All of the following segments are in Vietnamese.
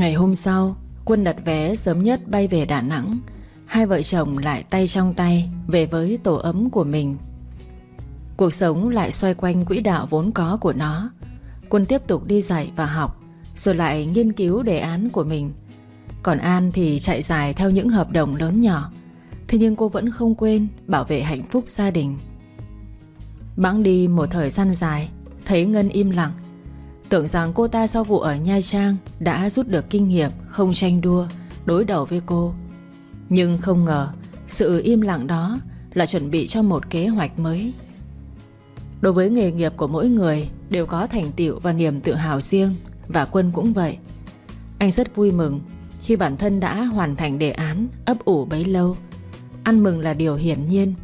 Ngày hôm sau, Quân đặt vé sớm nhất bay về Đà Nẵng. Hai vợ chồng lại tay trong tay Về với tổ ấm của mình. Cuộc sống lại xoay quanh quỹ đạo vốn có của nó. Quân tiếp tục đi dạy và học, Rồi lại nghiên cứu đề án của mình. Còn An thì chạy dài theo những hợp đồng lớn nhỏ. Thế nhưng cô vẫn không quên bảo vệ hạnh phúc gia đình. Bẵng đi một thời gian dài, Thấy Ngân im lặng. Tưởng rằng cô ta sau vụ ở Nha Trang Đã rút được kinh nghiệm, Không tranh đua, Đối đầu với cô. Nhưng không ngờ, Sự im lặng đó Là chuẩn bị cho một kế hoạch mới. Đối với nghề nghiệp của mỗi người, Đều có thành tựu và niềm tự hào riêng, Và Quân cũng vậy. Anh rất vui mừng Khi bản thân đã hoàn thành đề án Ấp ủ bấy lâu. Ăn mừng là điều hiển nhiên,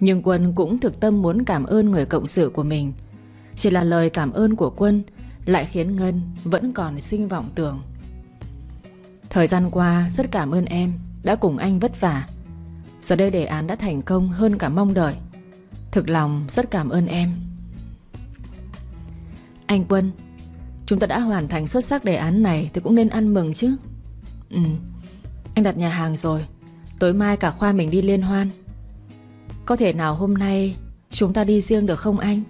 Nhưng Quân cũng thực tâm muốn cảm ơn người cộng sự của mình. Chỉ là lời cảm ơn của Quân lại khiến Ngân vẫn còn sinh vọng tưởng. Thời gian qua, rất cảm ơn em Đã cùng anh vất vả. Giờ đây đề án đã thành công hơn cả mong đợi. Thực lòng rất cảm ơn em. Anh Quân, Chúng ta đã hoàn thành xuất sắc đề án này Thì cũng nên ăn mừng chứ. Ừ Anh đặt nhà hàng rồi. Tối mai cả khoa mình đi liên hoan. Có thể nào hôm nay Chúng ta đi riêng được không anh?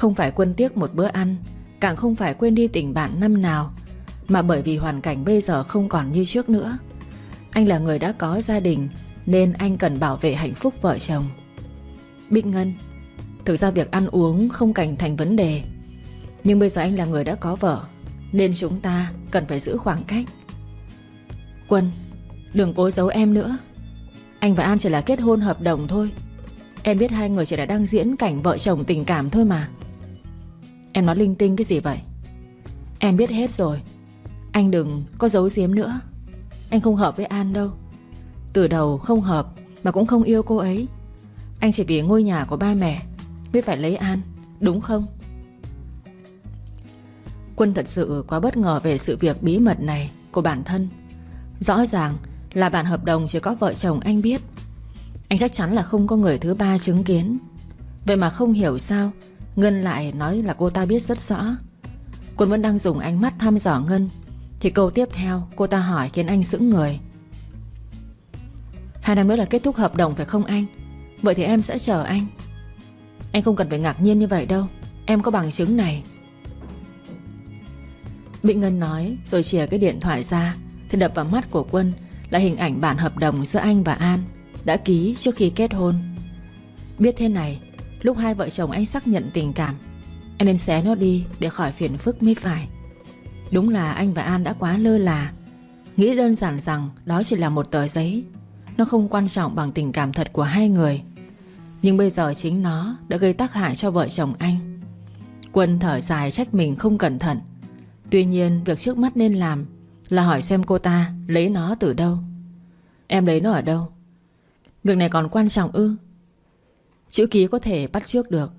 Không phải quân tiếc một bữa ăn, Càng không phải quên đi tình bạn năm nào, Mà bởi vì hoàn cảnh bây giờ không còn như trước nữa. Anh là người đã có gia đình, Nên anh cần bảo vệ hạnh phúc vợ chồng. Bích Ngân, Thực ra việc ăn uống không cảnh thành vấn đề, Nhưng bây giờ anh là người đã có vợ, Nên chúng ta cần phải giữ khoảng cách. Quân, Đừng cố giấu em nữa. Anh và An chỉ là kết hôn hợp đồng thôi. Em biết hai người chỉ là đang diễn cảnh vợ chồng tình cảm thôi mà. Em nói linh tinh cái gì vậy? Em biết hết rồi. Anh đừng có giấu giếm nữa. Anh không hợp với An đâu. Từ đầu không hợp Mà cũng không yêu cô ấy. Anh chỉ vì ngôi nhà của ba mẹ Mới phải lấy An, Đúng không? Quân thật sự quá bất ngờ về sự việc bí mật này Của bản thân. Rõ ràng là bản hợp đồng chỉ có vợ chồng anh biết. Anh chắc chắn là không có người thứ ba chứng kiến. Vậy mà không hiểu sao Ngân lại nói là cô ta biết rất rõ. Quân vẫn đang dùng ánh mắt thăm dò Ngân. Thì câu tiếp theo, cô ta hỏi khiến anh sững người. Hai năm nữa là kết thúc hợp đồng, phải không anh? Vậy thì em sẽ chờ anh. Anh không cần phải ngạc nhiên như vậy đâu. Em có bằng chứng này. Bị Ngân nói, Rồi chìa cái điện thoại ra, Thì đập vào mắt của Quân Là hình ảnh bản hợp đồng giữa anh và An Đã ký trước khi kết hôn. Biết thế này Lúc hai vợ chồng anh xác nhận tình cảm, Anh nên xé nó đi để khỏi phiền phức mới phải. Đúng là anh và An đã quá lơ là. Nghĩ đơn giản rằng Đó chỉ là một tờ giấy. Nó không quan trọng bằng tình cảm thật của hai người. Nhưng bây giờ chính nó Đã gây tác hại cho vợ chồng anh. Quân thở dài trách mình không cẩn thận. Tuy nhiên, việc trước mắt nên làm Là hỏi xem cô ta lấy nó từ đâu. Em lấy nó ở đâu? Việc này còn quan trọng ư? Chữ ký có thể bắt trước được.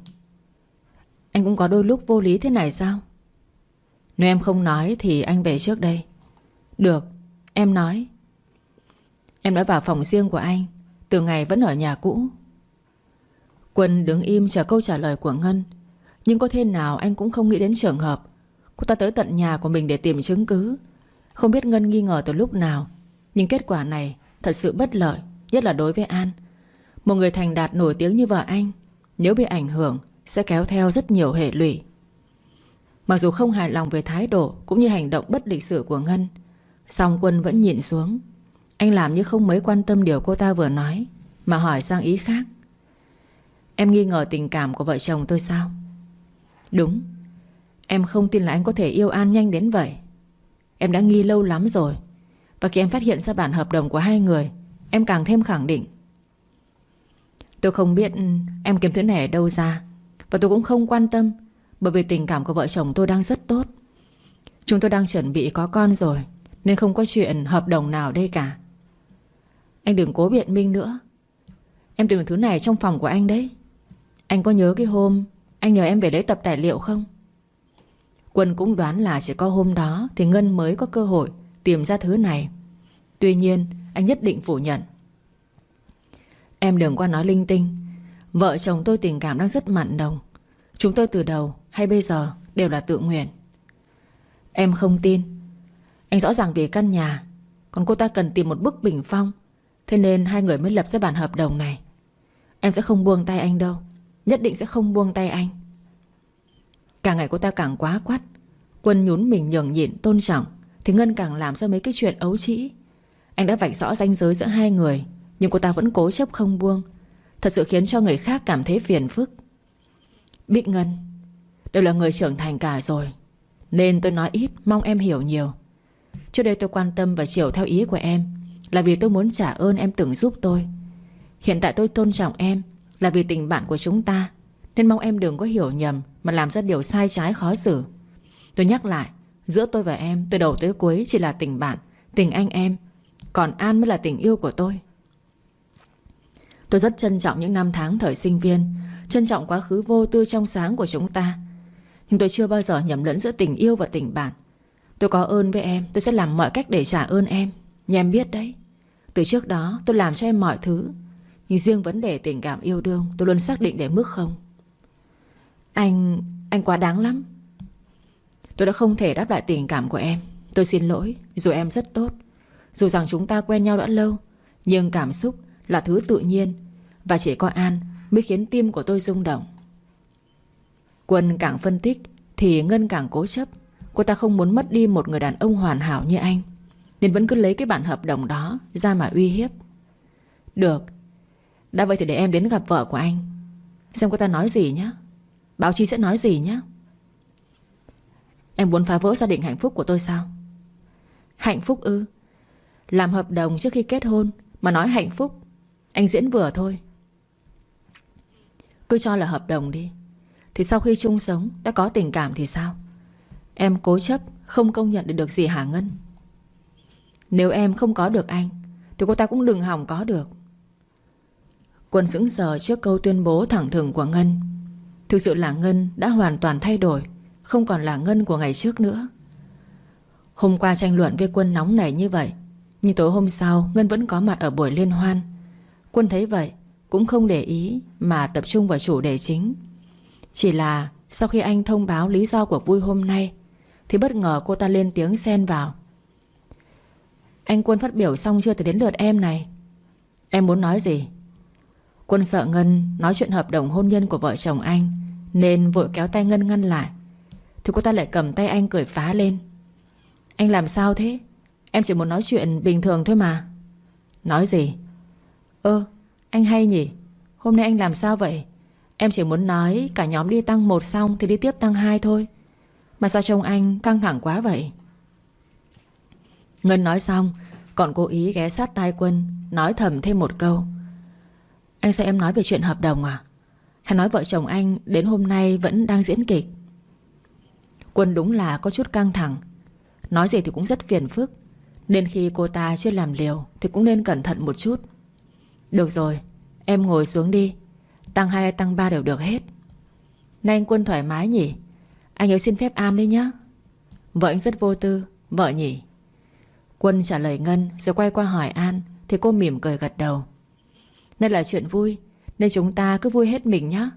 Anh cũng có đôi lúc vô lý thế này sao? Nếu em không nói Thì anh về trước đây. Được, em nói. Em đã vào phòng riêng của anh, Từ ngày vẫn ở nhà cũ. Quân đứng im chờ câu trả lời của Ngân. Nhưng có thế nào anh cũng không nghĩ đến trường hợp. Cô ta tới tận nhà của mình để tìm chứng cứ. Không biết Ngân nghi ngờ từ lúc nào. Nhưng kết quả này Thật sự bất lợi, Nhất là đối với An. Một người thành đạt nổi tiếng như vợ anh, Nếu bị ảnh hưởng, Sẽ kéo theo rất nhiều hệ lụy. Mặc dù không hài lòng về thái độ Cũng như hành động bất lịch sự của Ngân, Song Quân vẫn nhịn xuống. Anh làm như không mấy quan tâm điều cô ta vừa nói, Mà hỏi sang ý khác. Em nghi ngờ tình cảm của vợ chồng tôi sao? Đúng, Em không tin là anh có thể yêu An nhanh đến vậy. Em đã nghi lâu lắm rồi, Và khi em phát hiện ra bản hợp đồng của hai người, Em càng thêm khẳng định. Tôi không biết ừ, em kiếm thứ này ở đâu ra. Và tôi cũng không quan tâm, Bởi vì tình cảm của vợ chồng tôi đang rất tốt. Chúng tôi đang chuẩn bị có con rồi, Nên không có chuyện hợp đồng nào đây cả. Anh đừng cố biện minh nữa. Em tìm được thứ này trong phòng của anh đấy. Anh có nhớ cái hôm Anh nhờ em về lấy tập tài liệu không? Quân cũng đoán là chỉ có hôm đó Thì Ngân mới có cơ hội Tìm ra thứ này. Tuy nhiên, anh nhất định phủ nhận. Em đừng qua nói linh tinh. Vợ chồng tôi tình cảm đang rất mặn đồng Chúng tôi từ đầu hay bây giờ Đều là tự nguyện. Em không tin. Anh rõ ràng vì căn nhà, Còn cô ta cần tìm một bức bình phong. Thế nên hai người mới lập ra bản hợp đồng này. Em sẽ không buông tay anh đâu. Nhất định sẽ không buông tay anh. Càng ngày cô ta càng quá quắt. Quân nhún mình nhường nhịn, tôn trọng. Thì Ngân càng làm ra mấy cái chuyện ấu trĩ. Anh đã vạch rõ ranh giới giữa hai người. Nhưng cô ta vẫn cố chấp không buông. Thật sự khiến cho người khác cảm thấy phiền phức. Bích Ngân, Đều là người trưởng thành cả rồi, Nên tôi nói ít, Mong em hiểu nhiều. Trước đây tôi quan tâm và chiều theo ý của em Là vì tôi muốn trả ơn em từng giúp tôi. Hiện tại tôi tôn trọng em Là vì tình bạn của chúng ta, Nên mong em đừng có hiểu nhầm Mà làm ra điều sai trái khó xử. Tôi nhắc lại, Giữa tôi và em từ đầu tới cuối chỉ là tình bạn, Tình anh em, Còn An mới là tình yêu của tôi. Tôi rất trân trọng những năm tháng thời sinh viên, Trân trọng quá khứ vô tư trong sáng của chúng ta. Nhưng tôi chưa bao giờ nhầm lẫn giữa tình yêu và tình bạn. Tôi có ơn với em, Tôi sẽ làm mọi cách để trả ơn em. Nhưng em biết đấy, Từ trước đó tôi làm cho em mọi thứ. Nhưng riêng vấn đề tình cảm yêu đương, Tôi luôn xác định để mức không. Anh... anh quá đáng lắm. Tôi đã không thể đáp lại tình cảm của em. Tôi xin lỗi, Dù em rất tốt. Dù rằng chúng ta quen nhau đã lâu, Nhưng cảm xúc là thứ tự nhiên, Và chỉ có An mới khiến tim của tôi rung động. Quân càng phân tích Thì Ngân càng cố chấp, Cô ta không muốn mất đi một người đàn ông hoàn hảo như anh, Nên vẫn cứ lấy cái bản hợp đồng đó Ra mà uy hiếp. Được, Đã vậy thì để em đến gặp vợ của anh, Xem cô ta nói gì nhé Báo chí sẽ nói gì nhé Em muốn phá vỡ gia đình hạnh phúc của tôi sao? Hạnh phúc ư? Làm hợp đồng trước khi kết hôn Mà nói hạnh phúc anh diễn vừa thôi. Cứ cho là hợp đồng đi. Thì sau khi chung sống, Đã có tình cảm thì sao? Em cố chấp, không công nhận được gì hả Ngân. Nếu em không có được anh, Thì cô ta cũng đừng hỏng có được. Quân sững sờ trước câu tuyên bố thẳng thừng của Ngân. Thực sự là Ngân đã hoàn toàn thay đổi, Không còn là Ngân của ngày trước nữa. Hôm qua tranh luận với Quân nóng nảy như vậy, Nhưng tối hôm sau, Ngân vẫn có mặt ở buổi liên hoan. Quân thấy vậy, Cũng không để ý Mà tập trung vào chủ đề chính. Chỉ là sau khi anh thông báo lý do của vui hôm nay, thì bất ngờ cô ta lên tiếng xen vào. Anh Quân phát biểu xong chưa thì đến lượt em này. Em muốn nói gì? Quân sợ Ngân nói chuyện hợp đồng hôn nhân của vợ chồng anh, Nên vội kéo tay Ngân ngăn lại. Thì cô ta lại cầm tay anh cười phá lên. Anh làm sao thế? Em chỉ muốn nói chuyện bình thường thôi mà. Nói gì? Ơ, anh hay nhỉ? Hôm nay anh làm sao vậy? Em chỉ muốn nói cả nhóm đi tăng một xong Thì đi tiếp tăng hai thôi. Mà sao trông anh căng thẳng quá vậy? Ngân nói xong, Còn cố ý ghé sát tai quân, Nói thầm thêm một câu. Anh sao em nói về chuyện hợp đồng à? Hay nói vợ chồng anh đến hôm nay Vẫn đang diễn kịch? Quân đúng là có chút căng thẳng. Nói gì thì cũng rất phiền phức. Nên khi cô ta chưa làm liều Thì cũng nên cẩn thận một chút. Được rồi, Em ngồi xuống đi. Tăng 2 hay tăng 3 đều được hết. Nay anh Quân thoải mái nhỉ? Anh ấy xin phép An đi nhá. Vợ anh rất vô tư. Vợ nhỉ? Quân trả lời Ngân, rồi quay qua hỏi An, Thì cô mỉm cười gật đầu. Đây là chuyện vui, Nên chúng ta cứ vui hết mình nhá.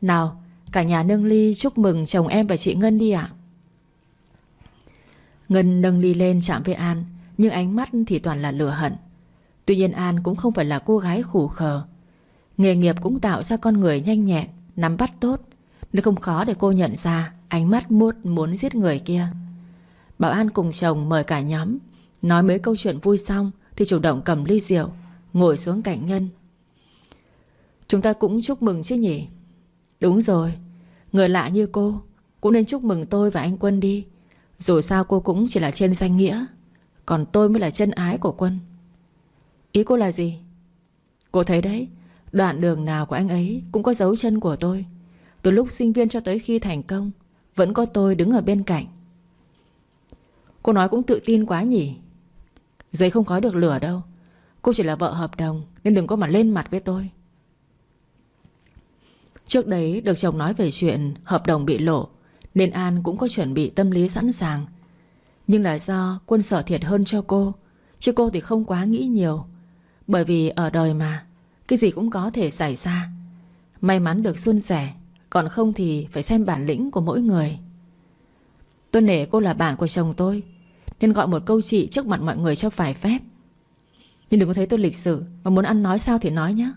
Nào, cả nhà nâng ly chúc mừng chồng em và chị Ngân đi ạ. Ngân nâng ly lên chạm với An, Nhưng ánh mắt thì toàn là lửa hận. Tuy nhiên An cũng không phải là cô gái khủ khờ. Nghề nghiệp cũng tạo ra con người nhanh nhẹn, Nắm bắt tốt, Nên không khó để cô nhận ra Ánh mắt muốt muốn giết người kia. Bảo An cùng chồng mời cả nhóm, Nói mấy câu chuyện vui xong Thì chủ động cầm ly rượu, Ngồi xuống cạnh nhân Chúng ta cũng chúc mừng chứ nhỉ? Đúng rồi, Người lạ như cô Cũng nên chúc mừng tôi và anh Quân đi, Dù sao cô cũng chỉ là trên danh nghĩa, Còn tôi mới là chân ái của Quân. Ý cô là gì? Cô thấy đấy, Đoạn đường nào của anh ấy Cũng có dấu chân của tôi. Từ lúc sinh viên cho tới khi thành công, vẫn có tôi đứng ở bên cạnh. Cô nói cũng tự tin quá nhỉ. Giấy không có được lửa đâu. Cô chỉ là vợ hợp đồng, Nên đừng có mà lên mặt với tôi. Trước đấy được chồng nói về chuyện Hợp đồng bị lộ, Nên An cũng có chuẩn bị tâm lý sẵn sàng. Nhưng là do quân sợ thiệt hơn cho cô, Chứ cô thì không quá nghĩ nhiều. Bởi vì ở đời mà, Cái gì cũng có thể xảy ra. May mắn được xuân sẻ, còn không thì phải xem bản lĩnh của mỗi người. Tôi nể cô là bạn của chồng tôi, Nên gọi một câu chị trước mặt mọi người cho phải phép. Nhưng đừng có thấy tôi lịch sự, Mà muốn ăn nói sao thì nói nhé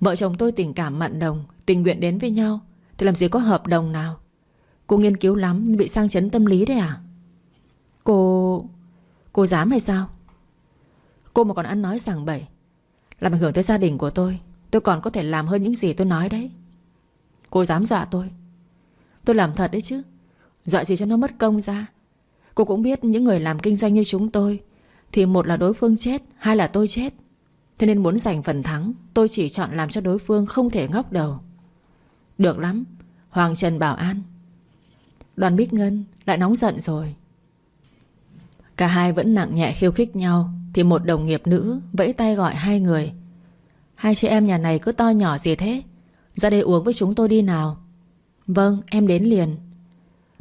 Vợ chồng tôi tình cảm mặn đồng, Tình nguyện đến với nhau, Thì làm gì có hợp đồng nào. Cô nghiên cứu lắm nhưng bị sang chấn tâm lý đấy à? Cô... Cô dám hay sao? Cô mà còn ăn nói sảng bậy làm ảnh hưởng tới gia đình của tôi. Tôi còn có thể làm hơn những gì tôi nói đấy. Cô dám dọa tôi. Tôi làm thật đấy chứ. Dọa gì cho nó mất công ra. Cô cũng biết những người làm kinh doanh như chúng tôi Thì một là đối phương chết, Hai là tôi chết. Thế nên muốn giành phần thắng, Tôi chỉ chọn làm cho đối phương không thể ngóc đầu. Được lắm, Hoàng Trần Bảo An. Đoàn Bích Ngân lại nóng giận rồi. Cả hai vẫn nặng nhẹ khiêu khích nhau. Thì một đồng nghiệp nữ vẫy tay gọi hai người. Hai chị em nhà này cứ to nhỏ gì thế? Ra đây uống với chúng tôi đi nào. Vâng em đến liền.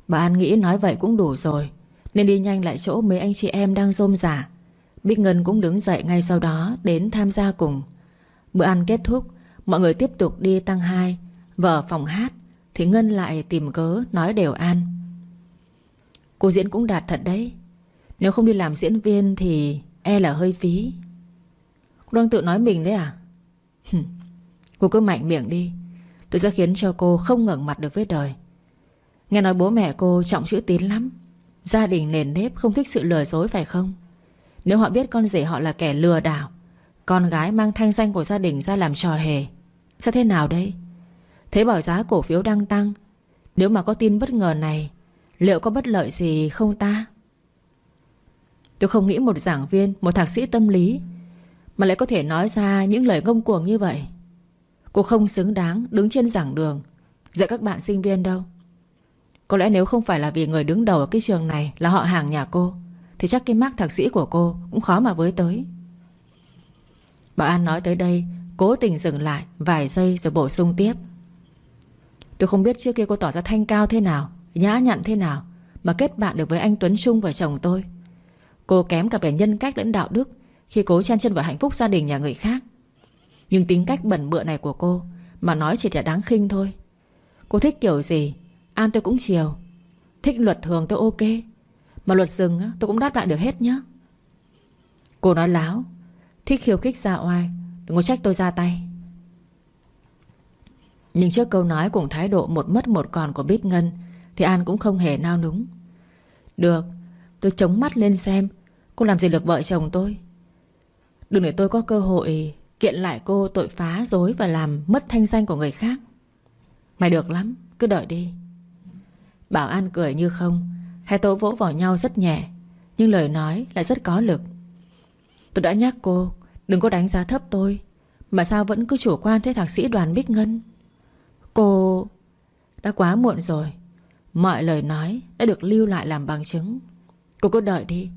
Bà An nghĩ nói vậy cũng đủ rồi, Nên đi nhanh lại chỗ mấy anh chị em đang rôm giả Bích Ngân cũng đứng dậy ngay sau đó Đến tham gia cùng. Bữa ăn kết thúc, Mọi người tiếp tục đi tăng hai Vở phòng hát, Thì Ngân lại tìm cớ nói đều An. Cô diễn cũng đạt thật đấy. Nếu không đi làm diễn viên Thì e là hơi phí. Cô đang tự nói mình đấy à? Cô cứ mạnh miệng đi. Tôi sẽ khiến cho cô không ngẩng mặt được với đời. Nghe nói bố mẹ cô trọng chữ tín lắm. Gia đình nền nếp không thích sự lừa dối phải không? Nếu họ biết con rể họ là kẻ lừa đảo, Con gái mang thanh danh của gia đình ra làm trò hề, Sẽ thế nào đây? Thế bảo giá cổ phiếu đang tăng, Nếu mà có tin bất ngờ này, Liệu có bất lợi gì không ta? Tôi không nghĩ một giảng viên, Một thạc sĩ tâm lý Mà lại có thể nói ra những lời ngông cuồng như vậy. Cô không xứng đáng đứng trên giảng đường Dạy các bạn sinh viên đâu. Có lẽ nếu không phải là vì người đứng đầu ở cái trường này Là họ hàng nhà cô, Thì chắc cái mác thạc sĩ của cô Cũng khó mà với tới. Bảo An nói tới đây, Cố tình dừng lại vài giây rồi bổ sung tiếp. Tôi không biết trước kia cô tỏ ra thanh cao thế nào, Nhã nhặn thế nào Mà kết bạn được với anh Tuấn Trung và chồng tôi. Cô kém cả về nhân cách lẫn đạo đức Khi cố chen chân vào hạnh phúc gia đình nhà người khác. Nhưng tính cách bẩn bựa này của cô Mà nói chỉ là đáng khinh thôi. Cô thích kiểu gì An tôi cũng chiều. Thích luật thường tôi ok, Mà luật rừng tôi cũng đáp lại được hết nhá. Cô nói láo, Thích khiêu khích ra oai, Đừng có trách tôi ra tay. Nhưng trước câu nói cùng thái độ một mất một còn của Bích Ngân Thì An cũng không hề nao núng. Được, Tôi chống mắt lên xem Cô làm gì được vợ chồng tôi? Đừng để tôi có cơ hội Kiện lại cô tội phá dối Và làm mất thanh danh của người khác. Mày được lắm, Cứ đợi đi. Bảo An cười như không. Hai tôi vỗ vào nhau rất nhẹ, Nhưng lời nói lại rất có lực. Tôi đã nhắc cô, Đừng có đánh giá thấp tôi, Mà sao vẫn cứ chủ quan thế thạc sĩ đoàn Bích Ngân? Cô Đã quá muộn rồi. Mọi lời nói đã được lưu lại làm bằng chứng. Cô cứ đợi đi.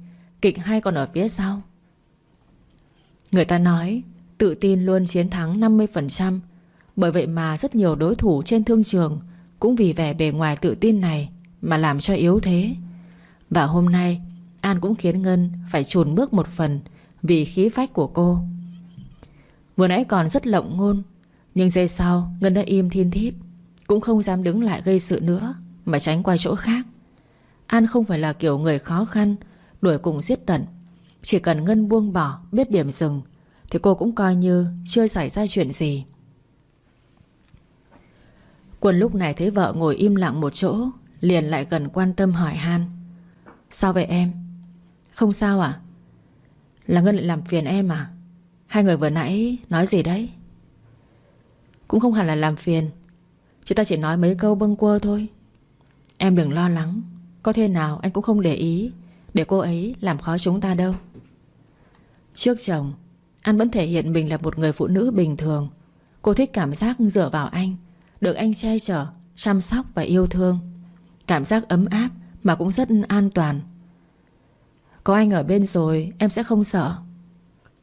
Kịch hay còn ở phía sau? Người ta nói, Tự tin luôn chiến thắng 50% Bởi vậy mà rất nhiều đối thủ trên thương trường Cũng vì vẻ bề ngoài tự tin này Mà làm cho yếu thế. Và hôm nay, An cũng khiến Ngân phải chùn bước một phần Vì khí phách của cô. Vừa nãy còn rất lộng ngôn, Nhưng giây sau Ngân đã im thiên thít, Cũng không dám đứng lại gây sự nữa Mà tránh qua chỗ khác. An không phải là kiểu người khó khăn Đuổi cùng giết tận. Chỉ cần Ngân buông bỏ, biết điểm dừng, Thì cô cũng coi như chưa xảy ra chuyện gì. Quân lúc này thấy vợ ngồi im lặng một chỗ, Liền lại gần quan tâm hỏi han. Sao vậy em? Không sao à Là Ngân lại làm phiền em à? Hai người vừa nãy nói gì đấy? Cũng không hẳn là làm phiền. Chúng ta chỉ nói mấy câu bâng quơ thôi. Em đừng lo lắng, Có thế nào anh cũng không để ý. Để cô ấy làm khó chúng ta đâu. Trước chồng Anh vẫn thể hiện mình là một người phụ nữ bình thường. Cô thích cảm giác dựa vào anh, Được anh che chở, Chăm sóc và yêu thương. Cảm giác ấm áp mà cũng rất an toàn. Có anh ở bên rồi, Em sẽ không sợ.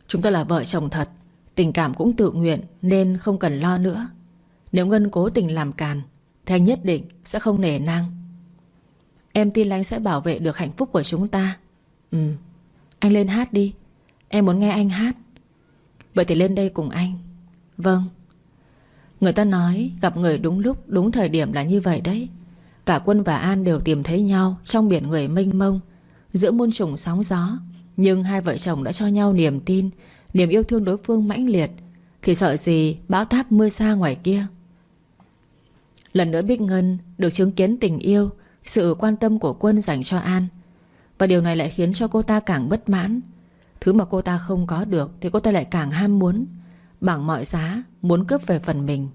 Chúng ta là vợ chồng thật, Tình cảm cũng tự nguyện Nên không cần lo nữa. Nếu Ngân cố tình làm càn, Thì anh nhất định sẽ không nể nang. Em tin là anh sẽ bảo vệ được hạnh phúc của chúng ta. Ừ. Anh lên hát đi. Em muốn nghe anh hát. Vậy thì lên đây cùng anh. Vâng. Người ta nói gặp người đúng lúc, Đúng thời điểm là như vậy đấy. Cả Quân và An đều tìm thấy nhau Trong biển người mênh mông, Giữa muôn trùng sóng gió. Nhưng hai vợ chồng đã cho nhau niềm tin, Niềm yêu thương đối phương mãnh liệt. Thì sợ gì bão táp mưa xa ngoài kia. Lần nữa Bích Ngân Được chứng kiến tình yêu sự quan tâm của quân dành cho An. Và điều này lại khiến cho cô ta càng bất mãn. Thứ mà cô ta không có được Thì cô ta lại càng ham muốn Bằng mọi giá, muốn cướp về phần mình.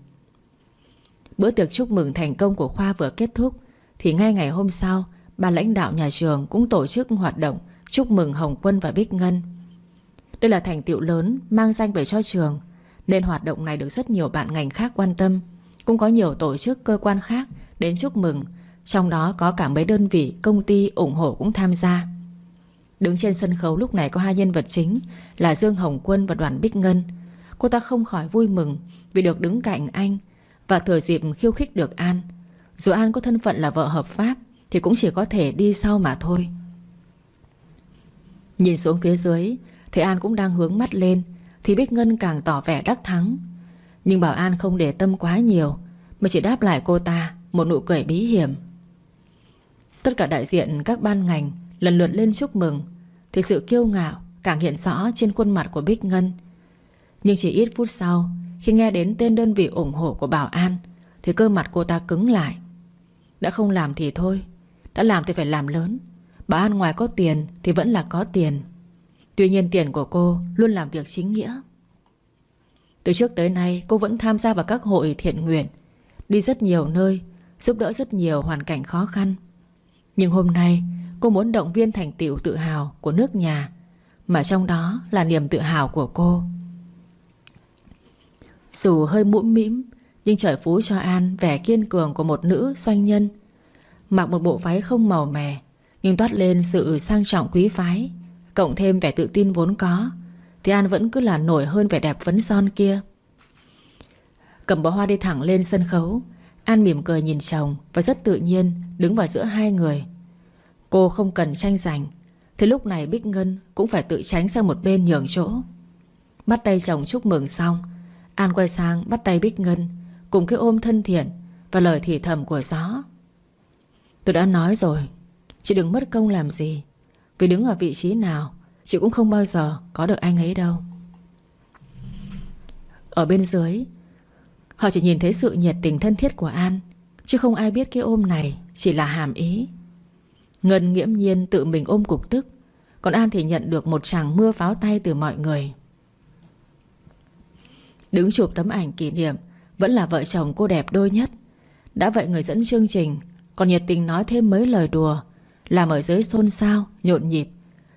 Bữa tiệc chúc mừng thành công của Khoa vừa kết thúc, Thì ngay ngày hôm sau, Ban lãnh đạo nhà trường cũng tổ chức hoạt động Chúc mừng Hồng Quân và Bích Ngân. Đây là thành tựu lớn Mang danh về cho trường, Nên hoạt động này được rất nhiều bạn ngành khác quan tâm. Cũng có nhiều tổ chức, cơ quan khác Đến chúc mừng trong đó có cả mấy đơn vị, công ty ủng hộ cũng tham gia. Đứng trên sân khấu lúc này có hai nhân vật chính Là Dương Hồng Quân và Đoàn Bích Ngân. Cô ta không khỏi vui mừng Vì được đứng cạnh anh Và thừa dịp khiêu khích được An. Dù An có thân phận là vợ hợp pháp Thì cũng chỉ có thể đi sau mà thôi. Nhìn xuống phía dưới Thì An cũng đang hướng mắt lên Thì Bích Ngân càng tỏ vẻ đắc thắng. Nhưng Bảo An không để tâm quá nhiều Mà chỉ đáp lại cô ta Một nụ cười bí hiểm. Tất cả đại diện các ban ngành Lần lượt lên chúc mừng. Thì sự kiêu ngạo càng hiện rõ trên khuôn mặt của Bích Ngân. Nhưng chỉ ít phút sau, Khi nghe đến tên đơn vị ủng hộ của Bảo An, Thì cơ mặt cô ta cứng lại. Đã không làm thì thôi, Đã làm thì phải làm lớn. Bảo An ngoài có tiền thì vẫn là có tiền. Tuy nhiên tiền của cô Luôn làm việc chính nghĩa. Từ trước tới nay, cô vẫn tham gia vào các hội thiện nguyện, Đi rất nhiều nơi, Giúp đỡ rất nhiều hoàn cảnh khó khăn. Nhưng hôm nay, Cô muốn động viên thành tựu tự hào của nước nhà, Mà trong đó là niềm tự hào của cô. Dù hơi mũm mĩm, Nhưng trời phú cho An vẻ kiên cường của một nữ doanh nhân. Mặc một bộ váy không màu mè, Nhưng toát lên sự sang trọng quý phái, Cộng thêm vẻ tự tin vốn có, Thì An vẫn cứ là nổi hơn vẻ đẹp vấn son kia. Cầm bó hoa đi thẳng lên sân khấu An mỉm cười nhìn chồng Và rất tự nhiên đứng vào giữa hai người. Cô không cần tranh giành, Thế lúc này Bích Ngân cũng phải tự tránh sang một bên nhường chỗ. Bắt tay chồng chúc mừng xong, An quay sang bắt tay Bích Ngân, Cùng cái ôm thân thiện Và lời thì thầm của gió. Tôi đã nói rồi, Chị đừng mất công làm gì, Vì đứng ở vị trí nào, Chị cũng không bao giờ có được anh ấy đâu. Ở bên dưới Họ chỉ nhìn thấy sự nhiệt tình thân thiết của An Chứ không ai biết cái ôm này Chỉ là hàm ý. Ngân nghiễm nhiên tự mình ôm cục tức Còn An thì nhận được một tràng mưa pháo tay từ mọi người. Đứng chụp tấm ảnh kỷ niệm Vẫn là vợ chồng cô đẹp đôi nhất. Đã vậy người dẫn chương trình Còn nhiệt tình nói thêm mấy lời đùa Làm ở dưới xôn xao, nhộn nhịp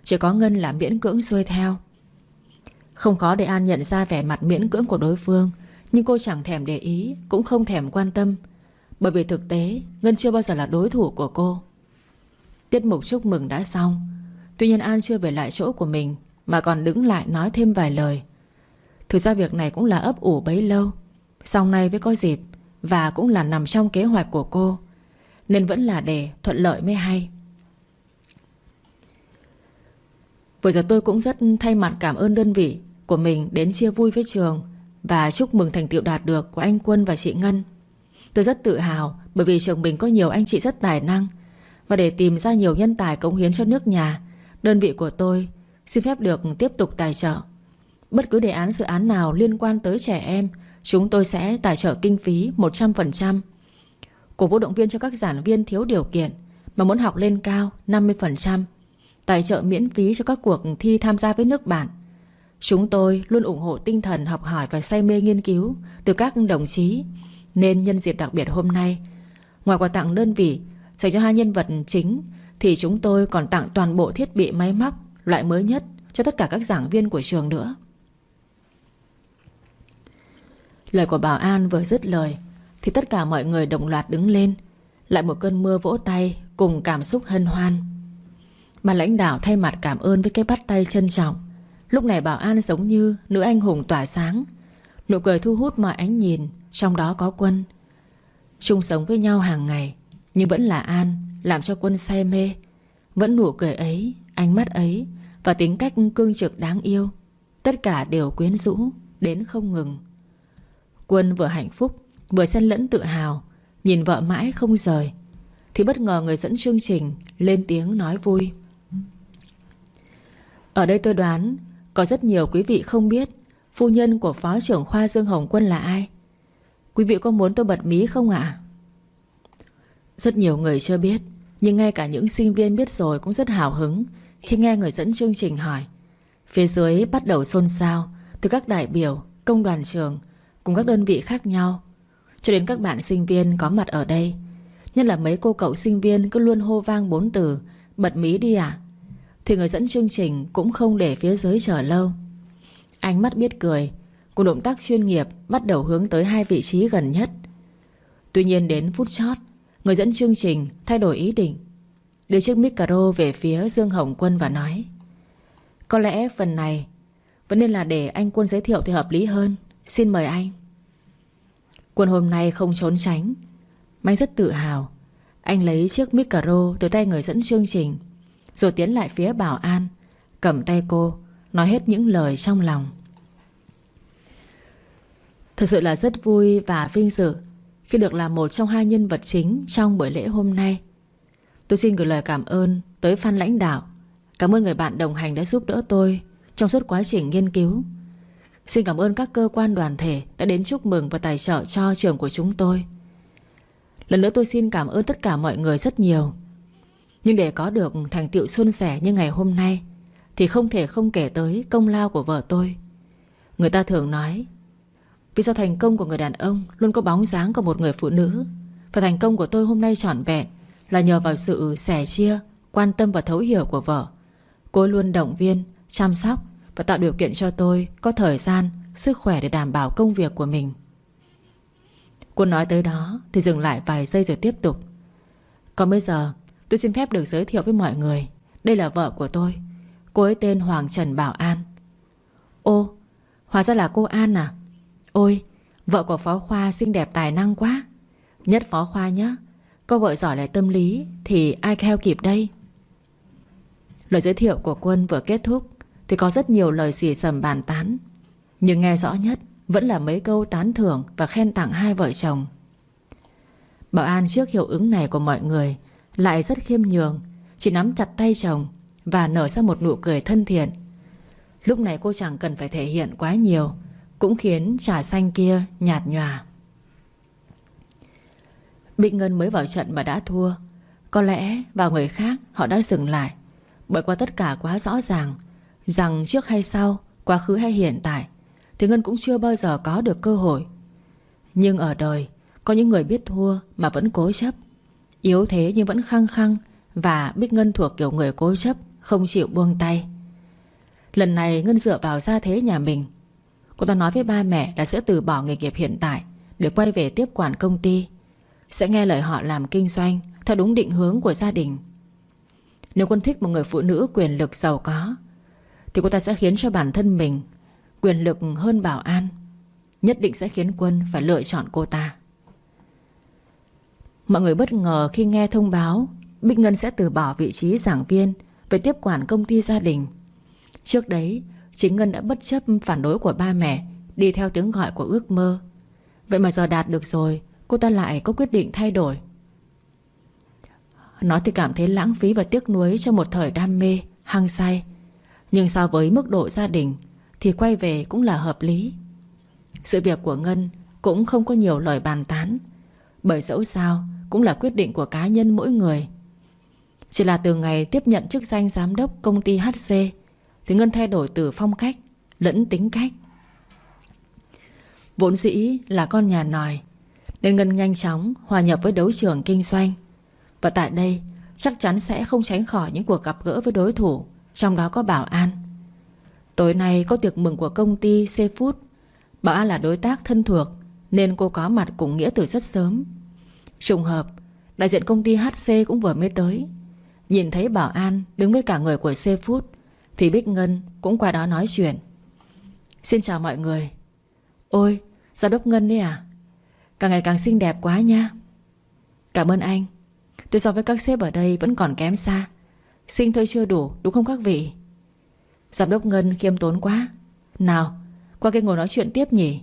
Chỉ có Ngân là miễn cưỡng xuôi theo. Không khó để An nhận ra vẻ mặt miễn cưỡng của đối phương nhưng cô chẳng thèm để ý, Cũng không thèm quan tâm. Bởi vì thực tế, Ngân chưa bao giờ là đối thủ của cô. Tiết mục chúc mừng đã xong. Tuy nhiên An chưa về lại chỗ của mình, Mà còn đứng lại nói thêm vài lời. Thực ra việc này cũng là ấp ủ bấy lâu. Sau này với có dịp, Và cũng là nằm trong kế hoạch của cô, Nên vẫn là để thuận lợi mới hay. Vừa giờ tôi cũng rất thay mặt cảm ơn đơn vị Của mình đến chia vui với trường. Và chúc mừng thành tựu đạt được Của anh Quân và chị Ngân. Tôi rất tự hào Bởi vì trường mình có nhiều anh chị rất tài năng. Và để tìm ra nhiều nhân tài cống hiến cho nước nhà, Đơn vị của tôi Xin phép được tiếp tục tài trợ. Bất cứ đề án, dự án nào liên quan tới trẻ em, Chúng tôi sẽ tài trợ kinh phí 100% Cổ vũ động viên cho các giảng viên thiếu điều kiện Mà muốn học lên cao 50% Tài trợ miễn phí cho các cuộc thi tham gia với nước bạn. Chúng tôi luôn ủng hộ tinh thần học hỏi và say mê nghiên cứu Từ các đồng chí. Nên nhân dịp đặc biệt hôm nay, Ngoài quà tặng đơn vị Dành cho hai nhân vật chính, Thì chúng tôi còn tặng toàn bộ thiết bị máy móc Loại mới nhất cho tất cả các giảng viên của trường nữa. Lời của bảo an vừa dứt lời, Thì tất cả mọi người đồng loạt đứng lên, Lại một cơn mưa vỗ tay Cùng cảm xúc hân hoan. Ban lãnh đạo thay mặt cảm ơn với cái bắt tay trân trọng. Lúc này bảo an giống như Nữ anh hùng tỏa sáng. Nụ cười thu hút mọi ánh nhìn Trong đó có quân. Chung sống với nhau hàng ngày nhưng vẫn là An Làm cho quân say mê. Vẫn nụ cười ấy, ánh mắt ấy Và tính cách cương trực đáng yêu Tất cả đều quyến rũ Đến không ngừng. Quân vừa hạnh phúc Vừa xen lẫn tự hào Nhìn vợ mãi không rời Thì bất ngờ người dẫn chương trình Lên tiếng nói vui. Ở đây tôi đoán có rất nhiều quý vị không biết Phu nhân của Phó trưởng khoa Dương Hồng Quân là ai. Quý vị có muốn tôi bật mí không ạ? Rất nhiều người chưa biết Nhưng ngay cả những sinh viên biết rồi Cũng rất hào hứng Khi nghe người dẫn chương trình hỏi. Phía dưới bắt đầu xôn xao Từ các đại biểu, công đoàn trường Cùng các đơn vị khác nhau. Cho đến các bạn sinh viên có mặt ở đây Nhất là mấy cô cậu sinh viên Cứ luôn hô vang bốn từ Bật mí đi à thì người dẫn chương trình cũng không để phía dưới chờ lâu. Ánh mắt biết cười Cùng động tác chuyên nghiệp Bắt đầu hướng tới hai vị trí gần nhất. Tuy nhiên đến phút chót, Người dẫn chương trình thay đổi ý định, Đưa chiếc micro về phía Dương Hồng Quân và nói, Có lẽ phần này Vẫn nên là để anh Quân giới thiệu thì hợp lý hơn. Xin mời anh. Quân hôm nay không trốn tránh Anh rất tự hào. Anh lấy chiếc micro từ tay người dẫn chương trình rồi tiến lại phía bảo an, Cầm tay cô, Nói hết những lời trong lòng. Thật sự là rất vui và vinh dự Khi được làm một trong hai nhân vật chính Trong buổi lễ hôm nay. Tôi xin gửi lời cảm ơn tới Phan lãnh đạo. Cảm ơn người bạn đồng hành đã giúp đỡ tôi Trong suốt quá trình nghiên cứu. Xin cảm ơn các cơ quan đoàn thể Đã đến chúc mừng và tài trợ cho trường của chúng tôi. Lần nữa tôi xin cảm ơn tất cả mọi người rất nhiều. Nhưng để có được thành tựu xuân sẻ như ngày hôm nay Thì không thể không kể tới công lao của vợ tôi. Người ta thường nói Vì sao thành công của người đàn ông Luôn có bóng dáng của một người phụ nữ Và thành công của tôi hôm nay trọn vẹn Là nhờ vào sự sẻ chia Quan tâm và thấu hiểu của vợ. Cô luôn động viên, chăm sóc Và tạo điều kiện cho tôi Có thời gian, sức khỏe để đảm bảo công việc của mình. Cô nói tới đó Thì dừng lại vài giây rồi tiếp tục Còn bây giờ tôi xin phép được giới thiệu với mọi người. Đây là vợ của tôi. Cô ấy tên Hoàng Trần Bảo An. Ô, Hóa ra là cô An à? Ôi, Vợ của Phó Khoa xinh đẹp tài năng quá. Nhất Phó Khoa nhé Cô vợ giỏi lại tâm lý Thì ai theo kịp đây? Lời giới thiệu của Quân vừa kết thúc Thì có rất nhiều lời xì sầm bàn tán. Nhưng nghe rõ nhất Vẫn là mấy câu tán thưởng Và khen tặng hai vợ chồng. Bảo An trước hiệu ứng này của mọi người lại rất khiêm nhường. Chỉ nắm chặt tay chồng Và nở ra một nụ cười thân thiện. Lúc này cô chẳng cần phải thể hiện quá nhiều, Cũng khiến trà xanh kia nhạt nhòa. Bích Ngân mới vào trận mà đã thua. Có lẽ vào người khác họ đã dừng lại, Bởi qua tất cả quá rõ ràng Rằng trước hay sau, Quá khứ hay hiện tại, Thì Ngân cũng chưa bao giờ có được cơ hội. Nhưng ở đời, Có những người biết thua mà vẫn cố chấp. Yếu thế nhưng vẫn khăng khăng Và Bích Ngân thuộc kiểu người cố chấp, Không chịu buông tay. Lần này Ngân dựa vào gia thế nhà mình. Cô ta nói với ba mẹ là sẽ từ bỏ nghề nghiệp hiện tại Để quay về tiếp quản công ty. Sẽ nghe lời họ làm kinh doanh Theo đúng định hướng của gia đình. Nếu quân thích một người phụ nữ quyền lực giàu có, Thì cô ta sẽ khiến cho bản thân mình Quyền lực hơn bảo an, Nhất định sẽ khiến quân phải lựa chọn cô ta. Mọi người bất ngờ khi nghe thông báo Bích Ngân sẽ từ bỏ vị trí giảng viên Về tiếp quản công ty gia đình. Trước đấy Chính Ngân đã bất chấp phản đối của ba mẹ Đi theo tiếng gọi của ước mơ. Vậy mà giờ đạt được rồi Cô ta lại có quyết định thay đổi. Nó thì cảm thấy lãng phí và tiếc nuối Cho một thời đam mê, hăng say. Nhưng so với mức độ gia đình Thì quay về cũng là hợp lý. Sự việc của Ngân Cũng không có nhiều lời bàn tán. Bởi dẫu sao cũng là quyết định của cá nhân mỗi người. Chỉ là từ ngày tiếp nhận chức danh giám đốc công ty HC thì Ngân thay đổi từ phong cách Lẫn tính cách. Vốn dĩ là con nhà nòi, Nên Ngân nhanh chóng Hòa nhập với đấu trường kinh doanh. Và tại đây, chắc chắn sẽ không tránh khỏi Những cuộc gặp gỡ với đối thủ, Trong đó có Bảo An. Tối nay có tiệc mừng của công ty C-Food Bảo An là đối tác thân thuộc, Nên cô có mặt cùng Nghĩa từ rất sớm. Trùng hợp, Đại diện công ty HC cũng vừa mới tới. Nhìn thấy Bảo An đứng với cả người của C-Food thì Bích Ngân cũng qua đó nói chuyện. Xin chào mọi người. Ôi, Giám đốc Ngân đấy à? Càng ngày càng xinh đẹp quá nha. Cảm ơn anh. Tôi so với các sếp ở đây vẫn còn kém xa. Xinh thôi chưa đủ, đúng không các vị? Giám đốc Ngân khiêm tốn quá. Nào, Qua kia ngồi nói chuyện tiếp nhỉ?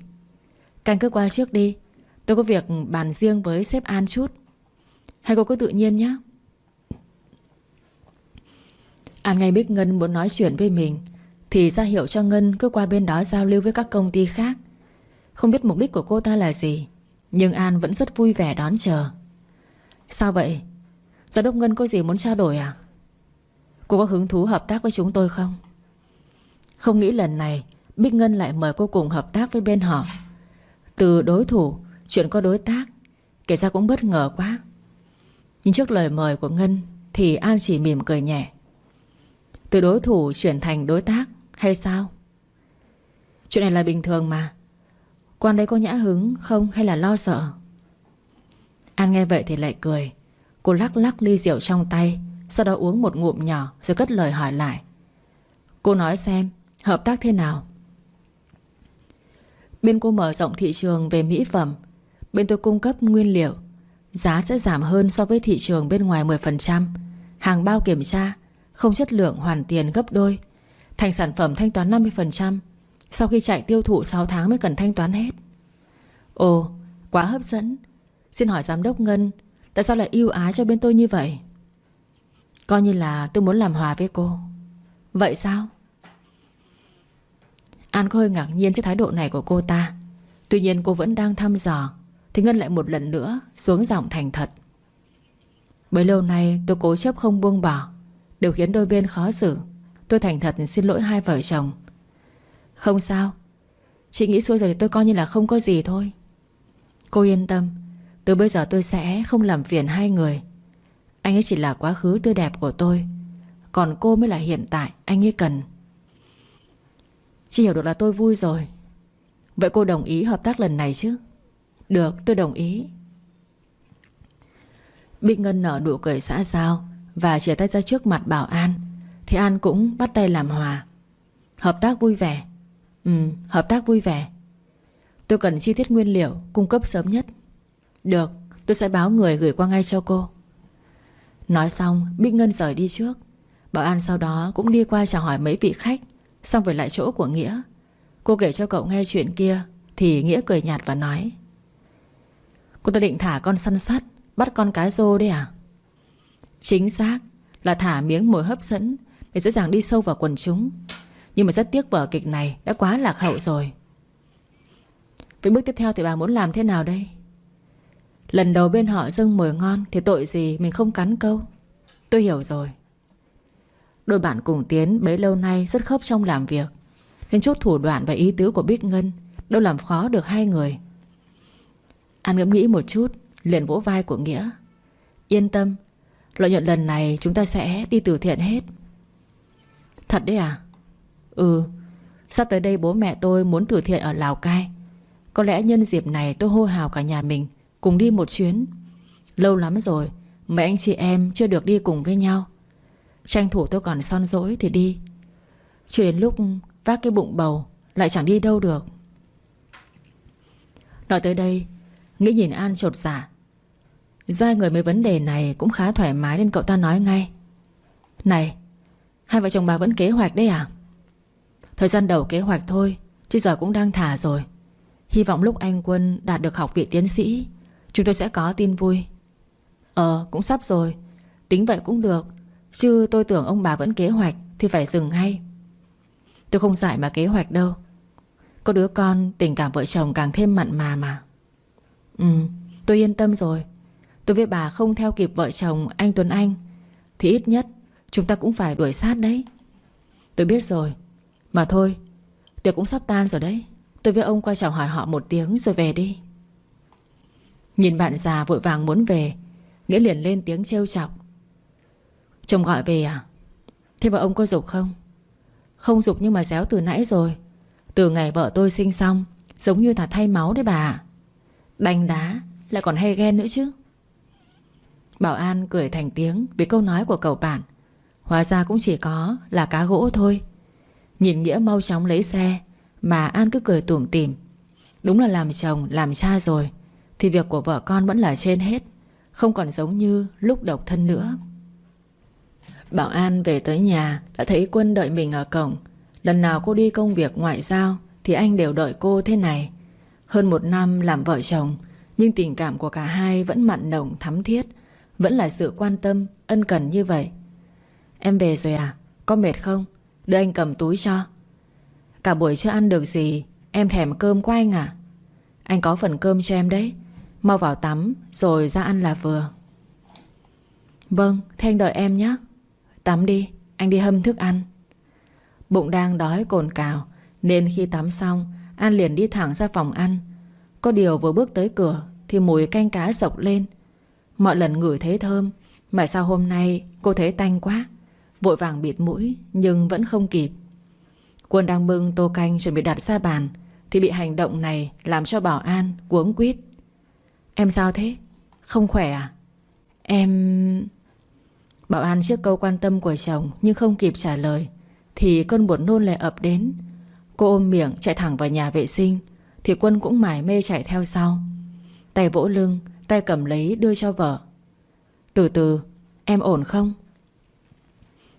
Canh cứ qua trước đi. Tôi có việc bàn riêng với sếp An chút Hay cô cứ tự nhiên nhé An ngay biết Ngân muốn nói chuyện với mình, Thì ra hiệu cho Ngân cứ qua bên đó giao lưu với các công ty khác Không biết mục đích của cô ta là gì, Nhưng An vẫn rất vui vẻ đón chờ Sao vậy? Giám đốc Ngân có gì muốn trao đổi à? Cô có hứng thú hợp tác với chúng tôi không? Không nghĩ lần này, Bích Ngân lại mời cô cùng hợp tác với bên họ Từ đối thủ Chuyện có đối tác Kể ra cũng bất ngờ quá. Nhưng trước lời mời của Ngân Thì An chỉ mỉm cười nhẹ. Từ đối thủ chuyển thành đối tác, Hay sao? Chuyện này là bình thường mà. Quan đấy có nhã hứng không hay là lo sợ? An nghe vậy thì lại cười. Cô lắc lắc ly rượu trong tay, Sau đó uống một ngụm nhỏ Rồi cất lời hỏi lại. Cô nói xem, Hợp tác thế nào? Bên cô mở rộng thị trường về mỹ phẩm Bên tôi cung cấp nguyên liệu Giá sẽ giảm hơn so với thị trường bên ngoài 10% Hàng bao kiểm tra Không chất lượng hoàn tiền gấp đôi. Thành sản phẩm thanh toán 50% Sau khi chạy tiêu thụ 6 tháng mới cần thanh toán hết. Ồ, quá hấp dẫn. Xin hỏi giám đốc Ngân Tại sao lại yêu ái cho bên tôi như vậy? Coi như là tôi muốn làm hòa với cô. Vậy sao? An có hơi ngạc nhiên trước thái độ này của cô ta. Tuy nhiên cô vẫn đang thăm dò. Thì Ngân lại một lần nữa Xuống giọng thành thật. Bấy lâu nay tôi cố chấp không buông bỏ Đều khiến đôi bên khó xử. Tôi thành thật xin lỗi hai vợ chồng. Không sao. Chị nghĩ xuôi rồi thì tôi coi như là không có gì thôi. Cô yên tâm. Từ bây giờ tôi sẽ không làm phiền hai người. Anh ấy chỉ là quá khứ tươi đẹp của tôi. Còn cô mới là hiện tại Anh ấy cần. Chị hiểu được là tôi vui rồi. Vậy cô đồng ý hợp tác lần này chứ? Được, tôi đồng ý. Bích Ngân nở nụ cười xã giao Và chia tay ra trước mặt bảo An, Thì An cũng bắt tay làm hòa. Hợp tác vui vẻ. Ừ hợp tác vui vẻ. Tôi cần chi tiết nguyên liệu Cung cấp sớm nhất. Được, tôi sẽ báo người gửi qua ngay cho cô. Nói xong, Bích Ngân rời đi trước. Bảo An sau đó cũng đi qua chào hỏi mấy vị khách, Xong về lại chỗ của Nghĩa. Cô kể cho cậu nghe chuyện kia, Thì Nghĩa cười nhạt và nói. Cô ta định thả con săn sắt, Bắt con cá rô đấy à? Chính xác, là thả miếng mồi hấp dẫn Để dễ dàng đi sâu vào quần chúng. Nhưng mà rất tiếc vở kịch này Đã quá lạc hậu rồi. Vậy bước tiếp theo thì bà muốn làm thế nào đây? Lần đầu bên họ dâng mồi ngon Thì tội gì mình không cắn câu? Tôi hiểu rồi. Đôi bạn cùng tiến bấy lâu nay rất khớp trong làm việc, Nên chút thủ đoạn và ý tứ của Bích Ngân Đâu làm khó được hai người. An ngẫm nghĩ một chút, Liền vỗ vai của Nghĩa. Yên tâm, Lợi nhuận lần này chúng ta sẽ đi từ thiện hết. Thật đấy à? Ừ Sắp tới đây bố mẹ tôi muốn từ thiện ở Lào Cai. Có lẽ nhân dịp này tôi hô hào cả nhà mình Cùng đi một chuyến. Lâu lắm rồi, Mấy anh chị em chưa được đi cùng với nhau. Tranh thủ tôi còn son dỗi thì đi. Chưa đến lúc vác cái bụng bầu, Lại chẳng đi đâu được. Nói tới đây Nghĩ nhìn An trột giả. Giai người mấy vấn đề này cũng khá thoải mái Nên cậu ta nói ngay. Này, Hai vợ chồng bà vẫn kế hoạch đấy à? Thời gian đầu kế hoạch thôi, Chứ giờ cũng đang thả rồi. Hy vọng lúc anh Quân đạt được học vị tiến sĩ, Chúng tôi sẽ có tin vui. Ờ cũng sắp rồi. Tính vậy cũng được, Chứ tôi tưởng ông bà vẫn kế hoạch Thì phải dừng ngay. Tôi không giải mà kế hoạch đâu. Có đứa con tình cảm vợ chồng càng thêm mặn mà mà. Ừ tôi yên tâm rồi. Tôi với bà không theo kịp vợ chồng anh Tuấn Anh. Thì ít nhất, Chúng ta cũng phải đuổi sát đấy. Tôi biết rồi. Mà thôi, Tiệc cũng sắp tan rồi đấy. Tôi với ông quay chào hỏi họ một tiếng rồi về đi. Nhìn bạn già vội vàng muốn về, Nghĩa liền lên tiếng trêu chọc. Chồng gọi về à? Thế vợ ông có dục không? Không dục nhưng mà réo từ nãy rồi. Từ ngày vợ tôi sinh xong, Giống như thả thay máu đấy bà Đánh đá, lại còn hay ghen nữa chứ. Bảo An cười thành tiếng Vì câu nói của cậu bạn. Hóa ra cũng chỉ có là cá gỗ thôi. Nhìn Nghĩa mau chóng lấy xe, Mà An cứ cười tủm tỉm. Đúng là làm chồng, làm cha rồi, Thì việc của vợ con vẫn là trên hết, Không còn giống như lúc độc thân nữa. Bảo An về tới nhà, Đã thấy Quân đợi mình ở cổng. Lần nào cô đi công việc ngoại giao, Thì anh đều đợi cô thế này. Hơn một năm làm vợ chồng, Nhưng tình cảm của cả hai vẫn mặn nồng, thắm thiết, Vẫn là sự quan tâm, Ân cần như vậy. Em về rồi à? Có mệt không? Đưa anh cầm túi cho. Cả buổi chưa ăn được gì, Em thèm cơm của anh à? Anh có phần cơm cho em đấy. Mau vào tắm, rồi ra ăn là vừa. Vâng Thế anh đợi em nhé. Tắm đi, Anh đi hâm thức ăn. Bụng đang đói cồn cào, Nên khi tắm xong An liền đi thẳng ra phòng ăn. Có điều vừa bước tới cửa Thì mùi canh cá sộc lên. Mọi lần ngửi thấy thơm, Mà sao hôm nay cô thấy tanh quá. Vội vàng bịt mũi, Nhưng vẫn không kịp. Quân đang bưng tô canh chuẩn bị đặt ra bàn, Thì bị hành động này làm cho bảo an cuống quýt. Em sao thế? Không khỏe à? Em... Bảo an trước câu quan tâm của chồng Nhưng không kịp trả lời, Thì cơn buồn nôn lại ập đến. Cô ôm miệng chạy thẳng vào nhà vệ sinh, Thì Quân cũng mải mê chạy theo sau Tay vỗ lưng, Tay cầm lấy đưa cho vợ Từ từ, Em ổn không?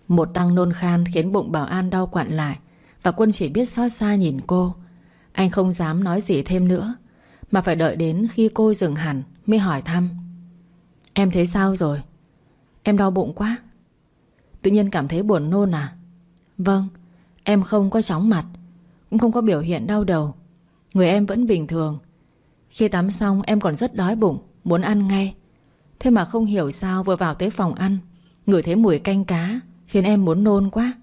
Một tăng nôn khan khiến bụng bảo an đau quặn lại, Và Quân chỉ biết xót xa nhìn cô Anh không dám nói gì thêm nữa, Mà phải đợi đến khi cô dừng hẳn Mới hỏi thăm Em thấy sao rồi? Em đau bụng quá Tự nhiên cảm thấy buồn nôn à? Vâng Em không có chóng mặt cũng không có biểu hiện đau đầu. Người em vẫn bình thường. Khi tắm xong, em còn rất đói bụng, Muốn ăn ngay. Thế mà không hiểu sao vừa vào tới phòng ăn, Ngửi thấy mùi canh cá, Khiến em muốn nôn quá.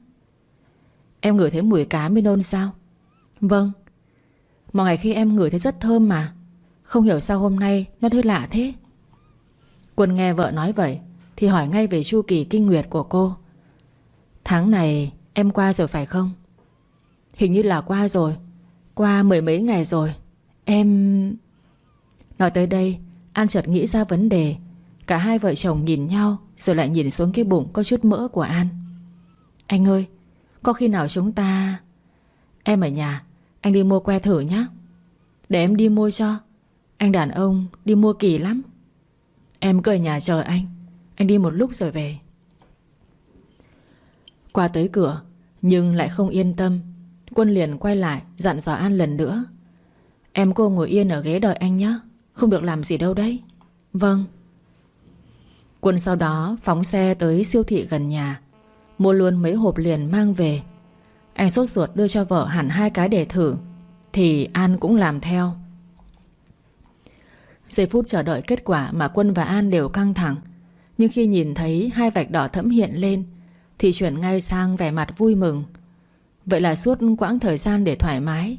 Em ngửi thấy mùi cá mới nôn sao? Vâng. Mọi ngày khi em ngửi thấy rất thơm mà. Không hiểu sao hôm nay nó hơi lạ thế. Quân nghe vợ nói vậy, Thì hỏi ngay về chu kỳ kinh nguyệt của cô. Tháng này em qua rồi phải không? Hình như là qua rồi. Qua mười mấy ngày rồi. Em... Nói tới đây, An chợt nghĩ ra vấn đề. Cả hai vợ chồng nhìn nhau, Rồi lại nhìn xuống cái bụng có chút mỡ của An. Anh ơi, Có khi nào chúng ta Em ở nhà, Anh đi mua que thử nhé Để em đi mua cho. Anh đàn ông đi mua kỳ lắm. Em cứ ở nhà chờ anh. Anh đi một lúc rồi về. Qua tới cửa, Nhưng lại không yên tâm. Quân liền quay lại, dặn dò An lần nữa. Em cô ngồi yên ở ghế đợi anh nhé, Không được làm gì đâu đấy. Vâng. Quân sau đó phóng xe tới siêu thị gần nhà, Mua luôn mấy hộp liền mang về. Anh sốt ruột đưa cho vợ hẳn hai cái để thử, Thì An cũng làm theo. Giây phút chờ đợi kết quả mà Quân và An đều căng thẳng, Nhưng khi nhìn thấy hai vạch đỏ thẫm hiện lên, Thì chuyển ngay sang vẻ mặt vui mừng. Vậy là suốt quãng thời gian để thoải mái.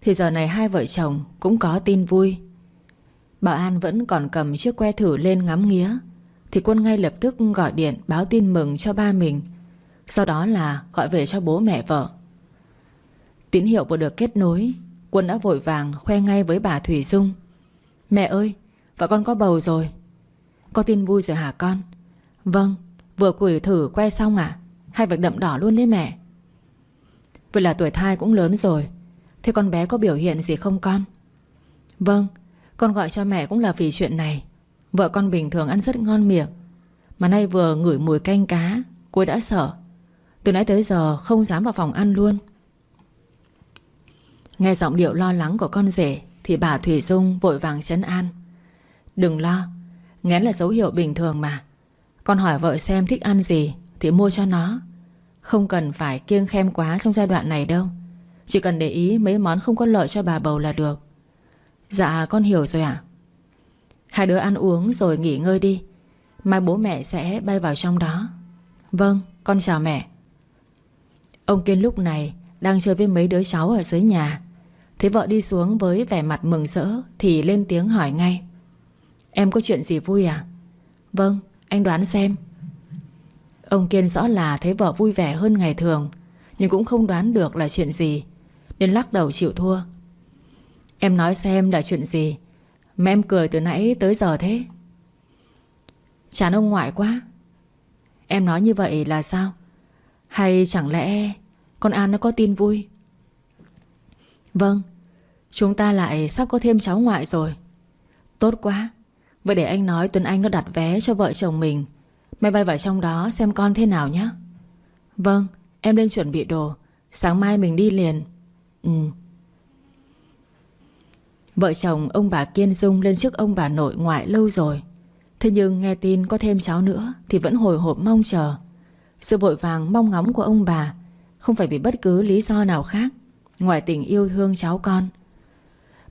Thì giờ này hai vợ chồng cũng có tin vui. Bảo An vẫn còn cầm chiếc que thử lên ngắm nghía. Thì Quân ngay lập tức gọi điện báo tin mừng cho ba mình. Sau đó là gọi về cho bố mẹ vợ. Tín hiệu vừa được kết nối, Quân đã vội vàng khoe ngay với bà Thủy Dung. Mẹ ơi, Vợ con có bầu rồi. Có tin vui rồi hả con? Vâng vừa quỷ thử que xong à? Hai vạch đậm đỏ luôn đấy mẹ. Vậy là tuổi thai cũng lớn rồi. Thế con bé có biểu hiện gì không con? Vâng Con gọi cho mẹ cũng là vì chuyện này. Vợ con bình thường ăn rất ngon miệng. Mà nay vừa ngửi mùi canh cá, Cô đã sợ. Từ nãy tới giờ không dám vào phòng ăn luôn. Nghe giọng điệu lo lắng của con rể, Thì bà Thủy Dung vội vàng chấn an. Đừng lo, Ngén là dấu hiệu bình thường mà. Con hỏi vợ xem thích ăn gì Thì mua cho nó. Không cần phải kiêng khem quá trong giai đoạn này đâu. Chỉ cần để ý mấy món không có lợi cho bà bầu là được. Dạ con hiểu rồi ạ. Hai đứa ăn uống rồi nghỉ ngơi đi. Mai bố mẹ sẽ bay vào trong đó. Vâng con chào mẹ. Ông Kiên lúc này Đang chơi với mấy đứa cháu ở dưới nhà. Thấy vợ đi xuống với vẻ mặt mừng rỡ Thì lên tiếng hỏi ngay. Em có chuyện gì vui à Vâng anh đoán xem. Ông Kiên rõ là thấy vợ vui vẻ hơn ngày thường, Nhưng cũng không đoán được là chuyện gì, Nên lắc đầu chịu thua. Em nói xem là chuyện gì? Mà em cười từ nãy tới giờ thế. Chán ông ngoại quá. Em nói như vậy là sao? Hay chẳng lẽ Con An nó có tin vui? Vâng Chúng ta lại sắp có thêm cháu ngoại rồi. Tốt quá. Vậy để anh nói Tuấn Anh nó đặt vé cho vợ chồng mình Mày bay vào trong đó xem con thế nào nhé Vâng Em lên chuẩn bị đồ. Sáng mai mình đi liền. Ừ. Vợ chồng ông bà Kiên Dung lên trước ông bà nội ngoại lâu rồi. Thế nhưng nghe tin có thêm cháu nữa Thì vẫn hồi hộp mong chờ. Sự vội vàng mong ngóng của ông bà Không phải vì bất cứ lý do nào khác, Ngoài tình yêu thương cháu con.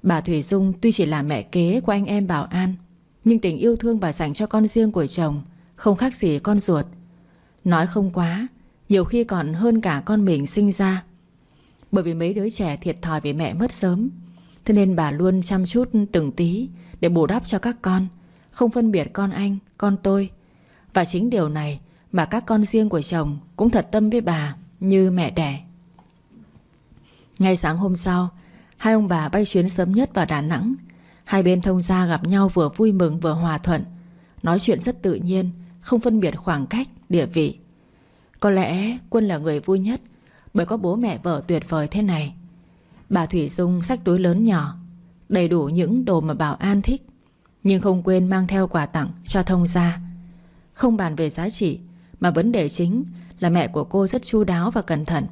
Bà Thủy Dung tuy chỉ là mẹ kế của anh em Bảo An, Nhưng tình yêu thương bà dành cho con riêng của chồng không khác gì con ruột. Nói không quá Nhiều khi còn hơn cả con mình sinh ra. Bởi vì mấy đứa trẻ thiệt thòi vì mẹ mất sớm Thế nên bà luôn chăm chút từng tí Để bù đắp cho các con Không phân biệt con anh, con tôi. Và chính điều này Mà các con riêng của chồng Cũng thật tâm với bà Như mẹ đẻ. Ngay sáng hôm sau Hai ông bà bay chuyến sớm nhất vào Đà Nẵng. Hai bên thông gia gặp nhau vừa vui mừng vừa hòa thuận Nói chuyện rất tự nhiên không phân biệt khoảng cách, địa vị. Có lẽ Quân là người vui nhất Bởi có bố mẹ vợ tuyệt vời thế này. Bà Thủy Dung xách túi lớn nhỏ Đầy đủ những đồ mà Bảo An thích Nhưng không quên mang theo quà tặng cho thông gia. Không bàn về giá trị Mà vấn đề chính là mẹ của cô rất chu đáo và cẩn thận.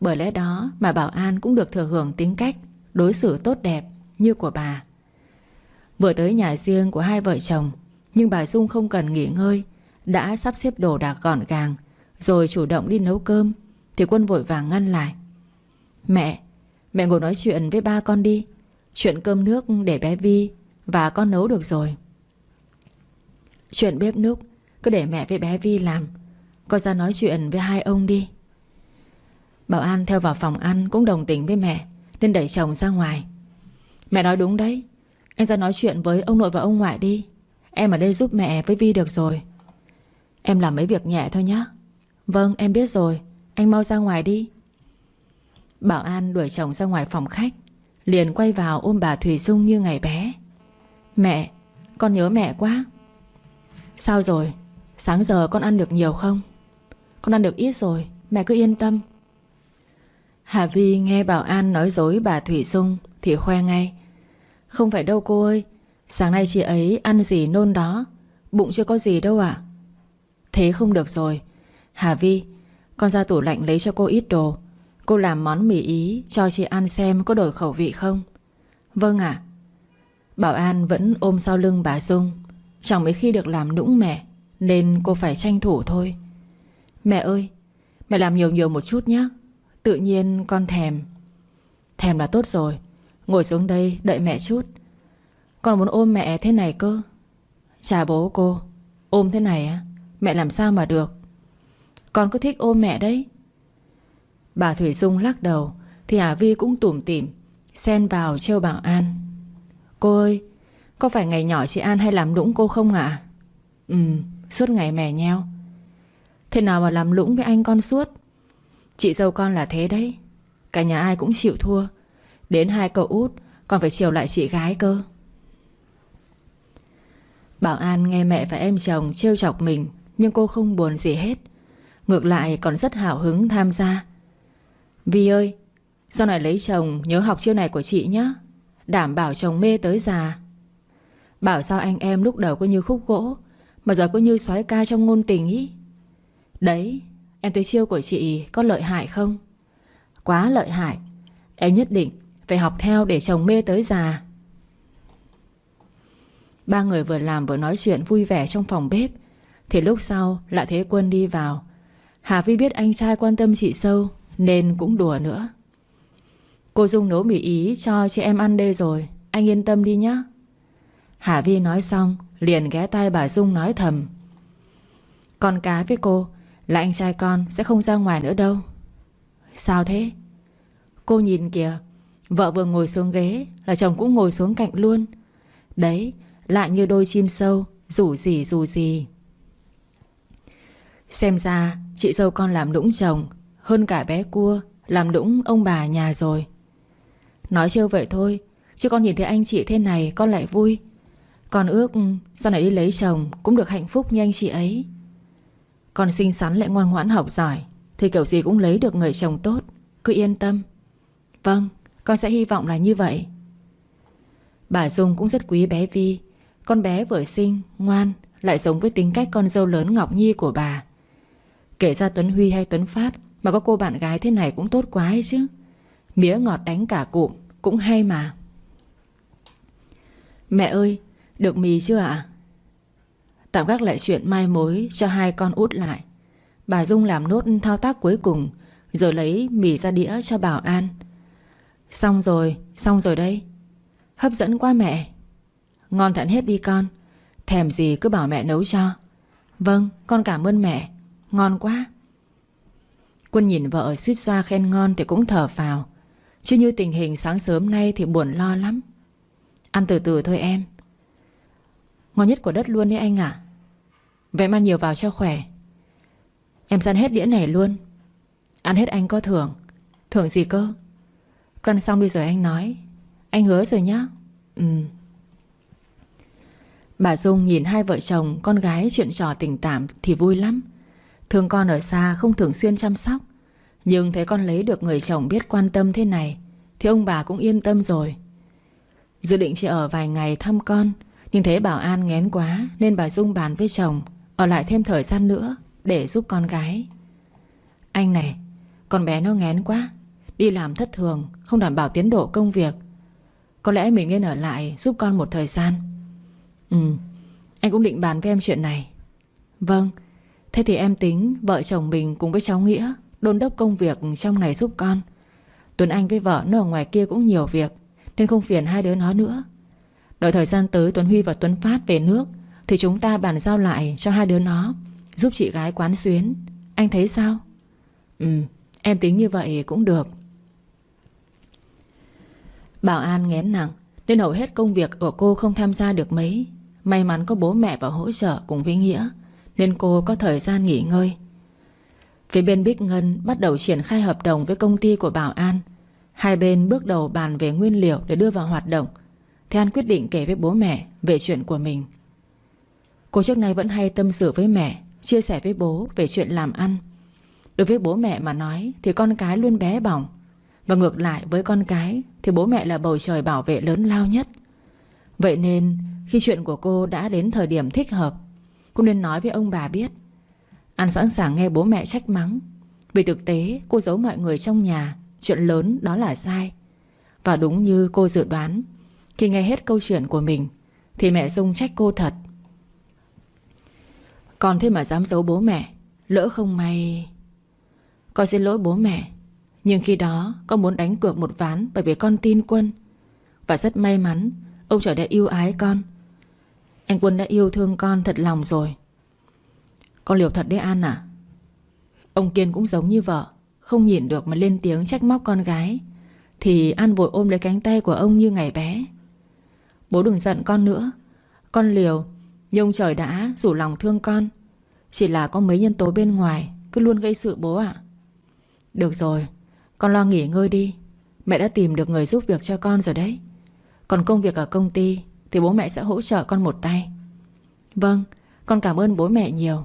Bởi lẽ đó mà Bảo An cũng được thừa hưởng tính cách Đối xử tốt đẹp như của bà. Vừa tới nhà riêng của hai vợ chồng Nhưng bà Dung không cần nghỉ ngơi đã sắp xếp đồ đạc gọn gàng, Rồi chủ động đi nấu cơm, Thì quân vội vàng ngăn lại. Mẹ Mẹ ngồi nói chuyện với ba con đi, Chuyện cơm nước để bé Vi Và con nấu được rồi. Chuyện bếp núc Cứ để mẹ với bé Vi làm Con ra nói chuyện với hai ông đi. Bảo An theo vào phòng ăn Cũng đồng tình với mẹ, Nên đẩy chồng ra ngoài. Mẹ nói đúng đấy Anh ra nói chuyện với ông nội và ông ngoại đi, Em ở đây giúp mẹ với Vi được rồi. Em làm mấy việc nhẹ thôi nhé Vâng em biết rồi. Anh mau ra ngoài đi. Bảo An đuổi chồng ra ngoài phòng khách, Liền quay vào ôm bà Thủy Dung như ngày bé. Mẹ, Con nhớ mẹ quá. Sao rồi? Sáng giờ con ăn được nhiều không? Con ăn được ít rồi, Mẹ cứ yên tâm. Hà Vi nghe Bảo An nói dối bà Thủy Dung Thì khoe ngay. Không phải đâu cô ơi, Sáng nay chị ấy ăn gì nôn đó, Bụng chưa có gì đâu ạ. Thế không được rồi. Hà Vi, Con ra tủ lạnh lấy cho cô ít đồ. Cô làm món mì ý cho chị ăn xem có đổi khẩu vị không? Vâng ạ. Bảo An vẫn ôm sau lưng bà Dung. Chẳng mấy khi được làm nũng mẹ, Nên cô phải tranh thủ thôi. Mẹ ơi, Mẹ làm nhiều nhiều một chút nhé. Tự nhiên con thèm. Thèm là tốt rồi. Ngồi xuống đây đợi mẹ chút. Con muốn ôm mẹ thế này cơ. Chà bố cô, Ôm thế này á. Mẹ làm sao mà được? Con cứ thích ôm mẹ đấy. Bà Thủy Dung lắc đầu, Thì Hà Vi cũng tủm tỉm, Xen vào trêu bảo An. Cô ơi, Có phải ngày nhỏ chị An hay làm lũng cô không ạ? À? Ừ suốt ngày mè nheo. Thế nào mà làm lũng với anh con suốt? Chị dâu con là thế đấy. Cả nhà ai cũng chịu thua. Đến hai cậu út, Còn phải chiều lại chị gái cơ. Bảo An nghe mẹ và em chồng trêu chọc mình nhưng cô không buồn gì hết. Ngược lại còn rất hào hứng tham gia. Vi ơi, Sau này lấy chồng, nhớ học chiêu này của chị nhé. Đảm bảo chồng mê tới già. Bảo sao anh em lúc đầu có như khúc gỗ, Mà giờ có như xoái ca trong ngôn tình ý. Đấy, Em thấy chiêu của chị có lợi hại không? Quá lợi hại. Em nhất định phải học theo để chồng mê tới già. Ba người vừa làm vừa nói chuyện vui vẻ trong phòng bếp. Thì lúc sau lại thấy Quân đi vào. Hà Vi biết anh trai quan tâm chị sâu, nên cũng đùa nữa. Cô Dung nấu mì ý cho chị em ăn đây rồi, Anh yên tâm đi nhé Hà Vi nói xong, Liền ghé tay bà Dung nói thầm. Con cá với cô, Là anh trai con sẽ không ra ngoài nữa đâu. Sao thế? Cô nhìn kìa, Vợ vừa ngồi xuống ghế Là chồng cũng ngồi xuống cạnh luôn. Đấy, lại như đôi chim sâu, Rủ gì rủ gì Xem ra, chị dâu con làm đũng chồng, hơn cả bé cua, Làm đũng ông bà nhà rồi. Nói trêu vậy thôi, Chứ con nhìn thấy anh chị thế này, con lại vui. Con ước sau này đi lấy chồng Cũng được hạnh phúc như anh chị ấy. Con xinh xắn lại ngoan ngoãn học giỏi, Thì kiểu gì cũng lấy được người chồng tốt, Cứ yên tâm. Vâng con sẽ hy vọng là như vậy. Bà Dung cũng rất quý bé Vi. Con bé vừa sinh, ngoan, Lại giống với tính cách con dâu lớn Ngọc Nhi của bà. Kể ra Tuấn Huy hay Tuấn Phát, mà có cô bạn gái thế này cũng tốt quá ấy chứ. Mía ngọt đánh cả cụm, Cũng hay mà. Mẹ ơi, Được mì chưa ạ? Tạm gác lại chuyện mai mối cho hai con út lại. Bà Dung làm nốt thao tác cuối cùng, Rồi lấy mì ra đĩa cho Bảo An. Xong rồi Xong rồi đây. Hấp dẫn quá mẹ. Ngon thận hết đi con. Thèm gì cứ bảo mẹ nấu cho. Vâng con cảm ơn mẹ. Ngon quá. Quân nhìn vợ suýt xoa khen ngon thì cũng thở vào Chứ như tình hình sáng sớm nay thì buồn lo lắm. Ăn từ từ thôi em. Ngon nhất của đất luôn đấy anh ạ. Vậy ăn nhiều vào cho khỏe. Em săn hết đĩa này luôn. Ăn hết anh có thưởng. Thưởng gì cơ? Con xong đi rồi anh nói. Anh hứa rồi nhá. Ừ. Bà Dung nhìn hai vợ chồng, Con gái chuyện trò tình tạm Thì vui lắm. Thương con ở xa không thường xuyên chăm sóc. Nhưng thấy con lấy được người chồng biết quan tâm thế này, Thì ông bà cũng yên tâm rồi. Dự định chỉ ở vài ngày thăm con, Nhưng thấy bảo An ngén quá Nên bà Dung bàn với chồng, Ở lại thêm thời gian nữa Để giúp con gái. Anh này, Con bé nó ngén quá, Đi làm thất thường, Không đảm bảo tiến độ công việc. Có lẽ mình nên ở lại giúp con một thời gian. Ừ Anh cũng định bàn với em chuyện này. Vâng Thế thì em tính vợ chồng mình cùng với cháu Nghĩa Đôn đốc công việc trong này giúp con. Tuấn Anh với vợ nó ở ngoài kia cũng nhiều việc, Nên không phiền hai đứa nó nữa. Đợi thời gian tới Tuấn Huy và Tuấn Phát về nước, Thì chúng ta bàn giao lại cho hai đứa nó, Giúp chị gái quán xuyến. Anh thấy sao? Ừ em tính như vậy cũng được. Bảo An nghén nặng, Nên hầu hết công việc của cô không tham gia được mấy. May mắn có bố mẹ vào hỗ trợ cùng với Nghĩa. Nên cô có thời gian nghỉ ngơi. Phía bên Bích Ngân bắt đầu triển khai hợp đồng với công ty của Bảo An. Hai bên bước đầu bàn về nguyên liệu để đưa vào hoạt động. Thế An quyết định kể với bố mẹ về chuyện của mình. Cô trước nay vẫn hay tâm sự với mẹ, Chia sẻ với bố về chuyện làm ăn. Đối với bố mẹ mà nói Thì con cái luôn bé bỏng. Và ngược lại với con cái Thì bố mẹ là bầu trời bảo vệ lớn lao nhất. Vậy nên khi chuyện của cô đã đến thời điểm thích hợp Cô nên nói với ông bà biết. An sẵn sàng nghe bố mẹ trách mắng. Vì thực tế, cô giấu mọi người trong nhà, Chuyện lớn đó là sai. Và đúng như cô dự đoán, Khi nghe hết câu chuyện của mình, Thì mẹ Dung trách cô thật. Còn thế mà dám giấu bố mẹ, Lỡ không may. Con xin lỗi bố mẹ, Nhưng khi đó con muốn đánh cược một ván Bởi vì con tin quân. Và rất may mắn, Ông trời đã yêu ái con. Anh Quân đã yêu thương con thật lòng rồi. Con liều thật đấy An à? Ông Kiên cũng giống như vợ, Không nhìn được mà lên tiếng trách móc con gái. Thì An vội ôm lấy cánh tay của ông như ngày bé. Bố đừng giận con nữa. Con liều, Nhưng trời đã rủ lòng thương con. Chỉ là có mấy nhân tố bên ngoài Cứ luôn gây sự bố ạ. Được rồi, Con lo nghỉ ngơi đi. Mẹ đã tìm được người giúp việc cho con rồi đấy. Còn công việc ở công ty thì bố mẹ sẽ hỗ trợ con một tay. Vâng Con cảm ơn bố mẹ nhiều.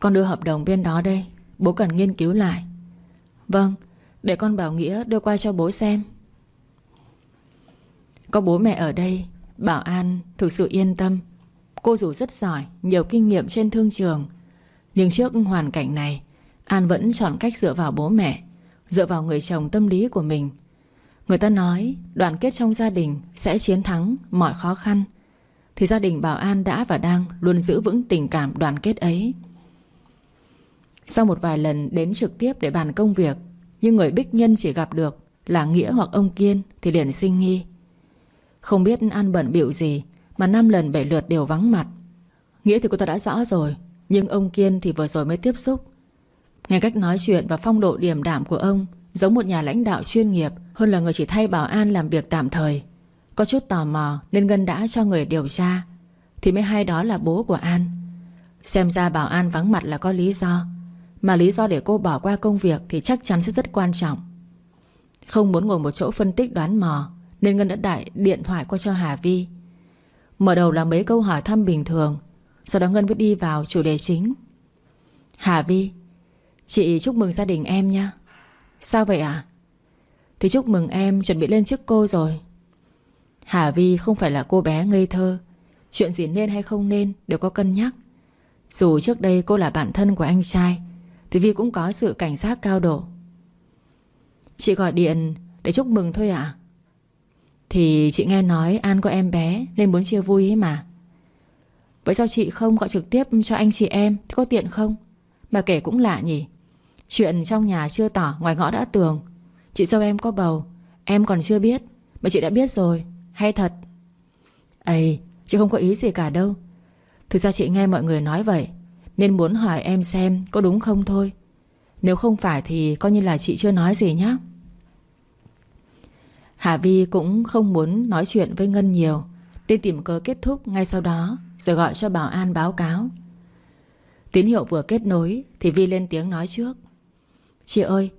Con đưa hợp đồng bên đó đây, Bố cần nghiên cứu lại. Vâng Để con bảo Nghĩa đưa qua cho bố xem. Có bố mẹ ở đây, Bảo An thực sự yên tâm. Cô dù rất giỏi, Nhiều kinh nghiệm trên thương trường. Nhưng trước hoàn cảnh này, An vẫn chọn cách dựa vào bố mẹ, Dựa vào người chồng tâm lý của mình. Người ta nói, đoàn kết trong gia đình sẽ chiến thắng mọi khó khăn. Thì gia đình Bảo An đã và đang luôn giữ vững tình cảm đoàn kết ấy. Sau một vài lần đến trực tiếp để bàn công việc, Nhưng người bích nhân chỉ gặp được là Nghĩa hoặc ông Kiên thì liền sinh nghi. Không biết An bận biểu gì, mà năm lần bảy lượt đều vắng mặt. Nghĩa thì cô ta đã rõ rồi, Nhưng ông Kiên thì vừa rồi mới tiếp xúc. Nghe cách nói chuyện và phong độ điềm đạm của ông Giống một nhà lãnh đạo chuyên nghiệp, Hơn là người chỉ thay bảo an làm việc tạm thời. Có chút tò mò nên Ngân đã cho người điều tra. Thì mới hay đó là bố của An. Xem ra bảo an vắng mặt là có lý do. Mà lý do để cô bỏ qua công việc Thì chắc chắn sẽ rất quan trọng. Không muốn ngồi một chỗ phân tích đoán mò, Nên Ngân đã đại điện thoại qua cho Hà Vi. Mở đầu là mấy câu hỏi thăm bình thường, Sau đó Ngân mới đi vào chủ đề chính. Hà Vi, Chị chúc mừng gia đình em nha Sao vậy à Thì chúc mừng em chuẩn bị lên chức cô rồi. Hà Vi không phải là cô bé ngây thơ. Chuyện gì nên hay không nên Đều có cân nhắc. Dù trước đây cô là bạn thân của anh trai, Thì Vi cũng có sự cảnh giác cao độ. Chị gọi điện Để chúc mừng thôi à Thì chị nghe nói An có em bé Nên muốn chia vui ấy mà. Vậy sao chị không gọi trực tiếp cho anh chị em Thì có tiện không? Mà kể cũng lạ nhỉ. Chuyện trong nhà chưa tỏ, ngoài ngõ đã tường. Chị dâu em có bầu, Em còn chưa biết, Mà chị đã biết rồi, Hay thật. Ây, chị không có ý gì cả đâu. Thực ra chị nghe mọi người nói vậy, Nên muốn hỏi em xem có đúng không thôi. Nếu không phải thì coi như là chị chưa nói gì nhé Hà Vi cũng không muốn nói chuyện với Ngân nhiều, Nên tìm cớ kết thúc ngay sau đó, Rồi gọi cho bảo an báo cáo. Tín hiệu vừa kết nối Thì Vi lên tiếng nói trước. Chị ơi,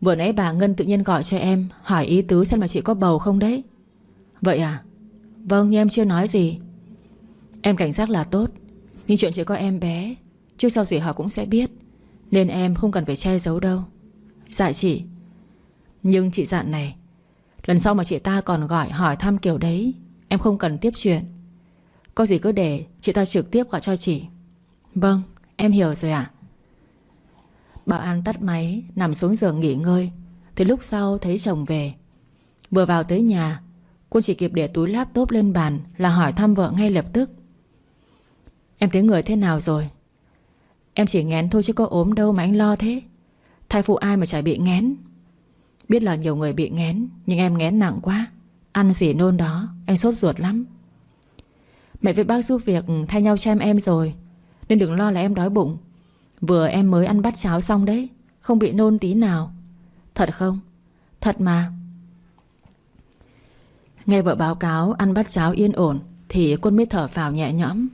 Vừa nãy bà Ngân tự nhiên gọi cho em, Hỏi ý tứ xem mà chị có bầu không đấy. Vậy à? Vâng nhưng em chưa nói gì. Em cảnh giác là tốt, Nhưng chuyện chỉ có em bé, Trước sau gì họ cũng sẽ biết, Nên em không cần phải che giấu đâu. Dạ chị. Nhưng chị dặn này, Lần sau mà chị ta còn gọi, hỏi thăm kiểu đấy, Em không cần tiếp chuyện. Có gì cứ để chị ta trực tiếp gọi cho chị. Vâng em hiểu rồi ạ. Bảo An tắt máy, Nằm xuống giường nghỉ ngơi. Thì lúc sau thấy chồng về. Vừa vào tới nhà, Quân chỉ kịp để túi laptop lên bàn Là hỏi thăm vợ ngay lập tức. Em thấy người thế nào rồi? Em chỉ ngén thôi chứ có ốm đâu mà anh lo thế. Thai phụ ai mà chả bị ngén Biết là nhiều người bị ngén Nhưng em ngén nặng quá. Ăn gì nôn đó, Anh sốt ruột lắm. Mẹ với bác giúp việc thay nhau chăm em rồi, Nên đừng lo là em đói bụng. Vừa em mới ăn bát cháo xong đấy, Không bị nôn tí nào. Thật không? Thật mà. Nghe vợ báo cáo ăn bát cháo yên ổn, Thì quân mới thở phào nhẹ nhõm.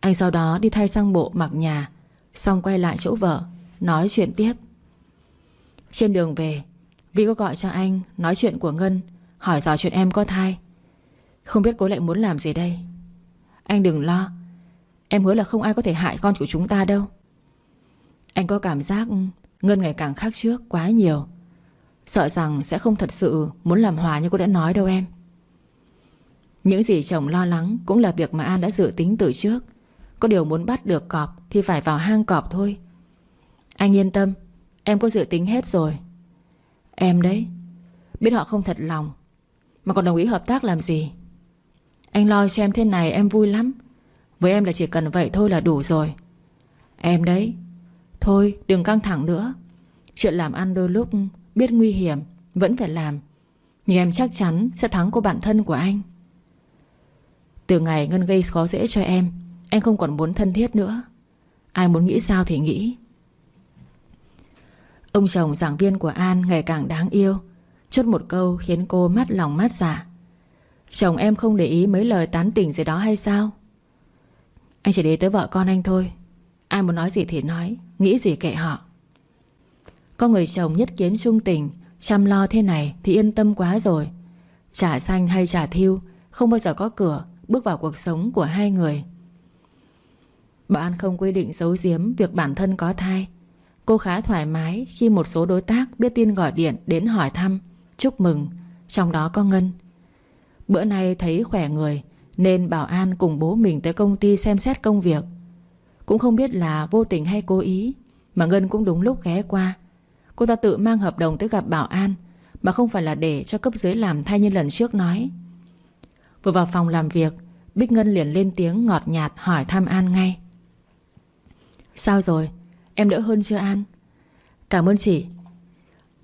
Anh sau đó đi thay sang bộ mặc nhà, Xong quay lại chỗ vợ, Nói chuyện tiếp. Trên đường về, Vi có gọi cho anh, Nói chuyện của Ngân, Hỏi dò chuyện em có thai. Không biết cô lại muốn làm gì đây? Anh đừng lo, Em hứa là không ai có thể hại con của chúng ta đâu. Anh có cảm giác Ngân ngày càng khác trước quá nhiều. Sợ rằng sẽ không thật sự Muốn làm hòa như cô đã nói đâu em. Những gì chồng lo lắng Cũng là việc mà An đã dự tính từ trước. Có điều muốn bắt được cọp Thì phải vào hang cọp thôi. Anh yên tâm, Em có dự tính hết rồi. Em đấy, Biết họ không thật lòng, Mà còn đồng ý hợp tác làm gì? Anh lo cho em thế này em vui lắm. Với em là chỉ cần vậy thôi là đủ rồi. Em đấy Thôi, đừng căng thẳng nữa. Chuyện làm ăn đôi lúc biết nguy hiểm, Vẫn phải làm. Nhưng em chắc chắn sẽ thắng cô bạn thân của anh. Từ ngày Ngân gây khó dễ cho em Anh không còn muốn thân thiết nữa. Ai muốn nghĩ sao thì nghĩ. Ông chồng giảng viên của An ngày càng đáng yêu. Chốt một câu khiến cô mắt lòng mắt giả dạ. Chồng em không để ý mấy lời tán tỉnh gì đó hay sao? Anh chỉ để tới vợ con anh thôi. Ai muốn nói gì thì nói. Nghĩ gì kệ họ Có người chồng nhất kiến trung tình Chăm lo thế này thì yên tâm quá rồi Trả xanh hay trả thiêu Không bao giờ có cửa Bước vào cuộc sống của hai người Bà An không quy định giấu giếm Việc bản thân có thai Cô khá thoải mái khi một số đối tác biết tin gọi điện đến hỏi thăm, chúc mừng, trong đó có Ngân. Bữa nay thấy khỏe người nên Bảo An cùng bố mình tới công ty xem xét công việc. Cũng không biết là vô tình hay cố ý mà Ngân cũng đúng lúc ghé qua. Cô ta tự mang hợp đồng tới gặp Bảo An mà không phải là để cho cấp dưới làm thay như lần trước nói. Vừa vào phòng làm việc, Bích Ngân liền lên tiếng ngọt nhạt hỏi thăm An ngay. Sao rồi? Em đỡ hơn chưa An Cảm ơn chị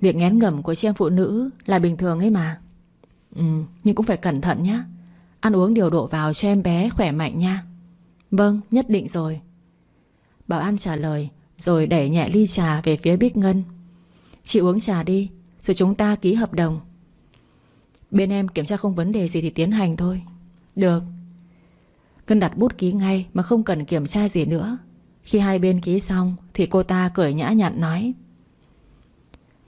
Việc ngén ngẩm của chị em phụ nữ là bình thường ấy mà Ừ nhưng cũng phải cẩn thận nhé Ăn uống điều độ vào cho em bé khỏe mạnh nha Vâng nhất định rồi Bảo An trả lời, Rồi đẩy nhẹ ly trà về phía Bích Ngân. Chị uống trà đi, Rồi chúng ta ký hợp đồng. Bên em kiểm tra không vấn đề gì thì tiến hành thôi. Được. Ngân đặt bút ký ngay Mà không cần kiểm tra gì nữa. Khi hai bên ký xong Thì cô ta cười nhã nhặn nói,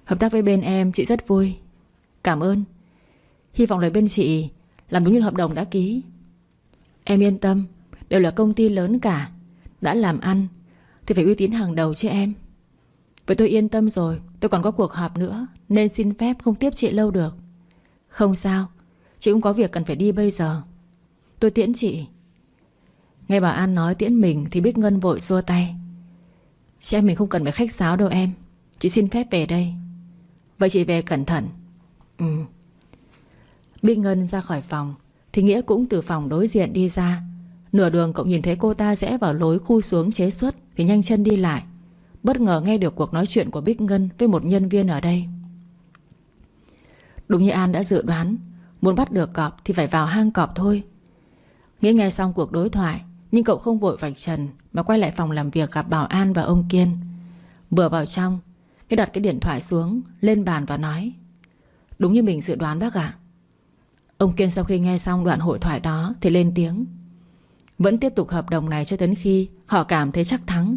Hợp tác với bên em, chị rất vui. Cảm ơn. Hy vọng là bên chị Làm đúng như hợp đồng đã ký. Em yên tâm, Đều là công ty lớn cả, Đã làm ăn thì phải uy tín hàng đầu chứ em. Vậy tôi yên tâm rồi, Tôi còn có cuộc họp nữa, Nên xin phép không tiếp chị lâu được. Không sao, Chị cũng có việc cần phải đi bây giờ. Tôi tiễn chị. Nghe bà An nói tiễn mình Thì Bích Ngân vội xua tay. Chị em mình không cần phải khách sáo đâu em, Chị xin phép về đây. Vậy chị về cẩn thận. Ừ. Bích Ngân ra khỏi phòng, Thì Nghĩa cũng từ phòng đối diện đi ra. Nửa đường cậu nhìn thấy cô ta rẽ vào lối khu xuống chế xuất Thì nhanh chân đi lại. Bất ngờ nghe được cuộc nói chuyện của Bích Ngân Với một nhân viên ở đây. Đúng như An đã dự đoán, Muốn bắt được cọp thì phải vào hang cọp thôi. Nghĩa nghe xong cuộc đối thoại, Nhưng cậu không vội vạch trần Mà quay lại phòng làm việc gặp Bảo An và ông Kiên. Vừa vào trong Nghĩa đặt cái điện thoại xuống, Lên bàn và nói, Đúng như mình dự đoán bác ạ. Ông Kiên sau khi nghe xong đoạn hội thoại đó Thì lên tiếng vẫn tiếp tục hợp đồng này cho đến khi, Họ cảm thấy chắc thắng.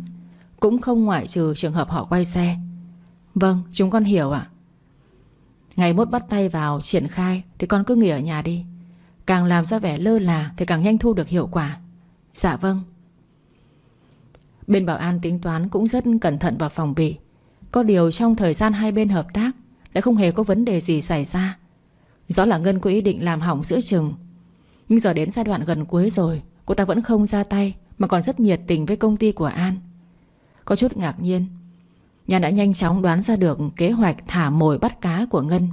Cũng không ngoại trừ trường hợp họ quay xe. Vâng chúng con hiểu ạ. Ngày mốt bắt tay vào triển khai, Thì con cứ nghỉ ở nhà đi. Càng làm ra vẻ lơ là, Thì càng nhanh thu được hiệu quả. Dạ vâng. Bên bảo an tính toán cũng rất cẩn thận và phòng bị. Có điều trong thời gian hai bên hợp tác, Lại không hề có vấn đề gì xảy ra. Rõ là Ngân có ý định làm hỏng giữa chừng. Nhưng giờ đến giai đoạn gần cuối rồi Cô ta vẫn không ra tay, Mà còn rất nhiệt tình với công ty của An. Có chút ngạc nhiên Nhà đã nhanh chóng đoán ra được Kế hoạch thả mồi bắt cá của Ngân.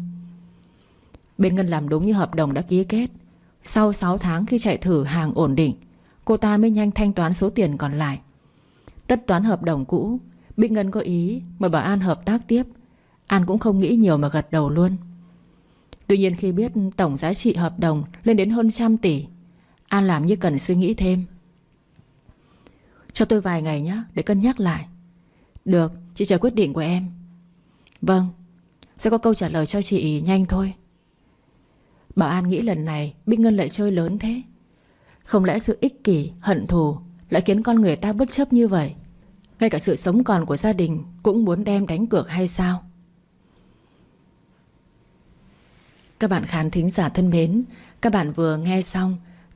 Bên Ngân làm đúng như hợp đồng đã ký kết. Sau 6 tháng khi chạy thử hàng ổn định, Cô ta mới nhanh thanh toán số tiền còn lại. Tất toán hợp đồng cũ Bích Ngân có ý mời bảo An hợp tác tiếp. An cũng không nghĩ nhiều mà gật đầu luôn. Tuy nhiên khi biết tổng giá trị hợp đồng lên đến hơn trăm tỷ An làm như cần suy nghĩ thêm. Cho tôi vài ngày nhé Để cân nhắc lại. Được chị chờ quyết định của em. Vâng Sẽ có câu trả lời cho chị nhanh thôi. Bảo An nghĩ lần này Bích Ngân lại chơi lớn thế. Không lẽ sự ích kỷ, hận thù Lại khiến con người ta bất chấp như vậy? Ngay cả sự sống còn của gia đình Cũng muốn đem đánh cược hay sao? Các bạn khán thính giả thân mến Các bạn vừa nghe xong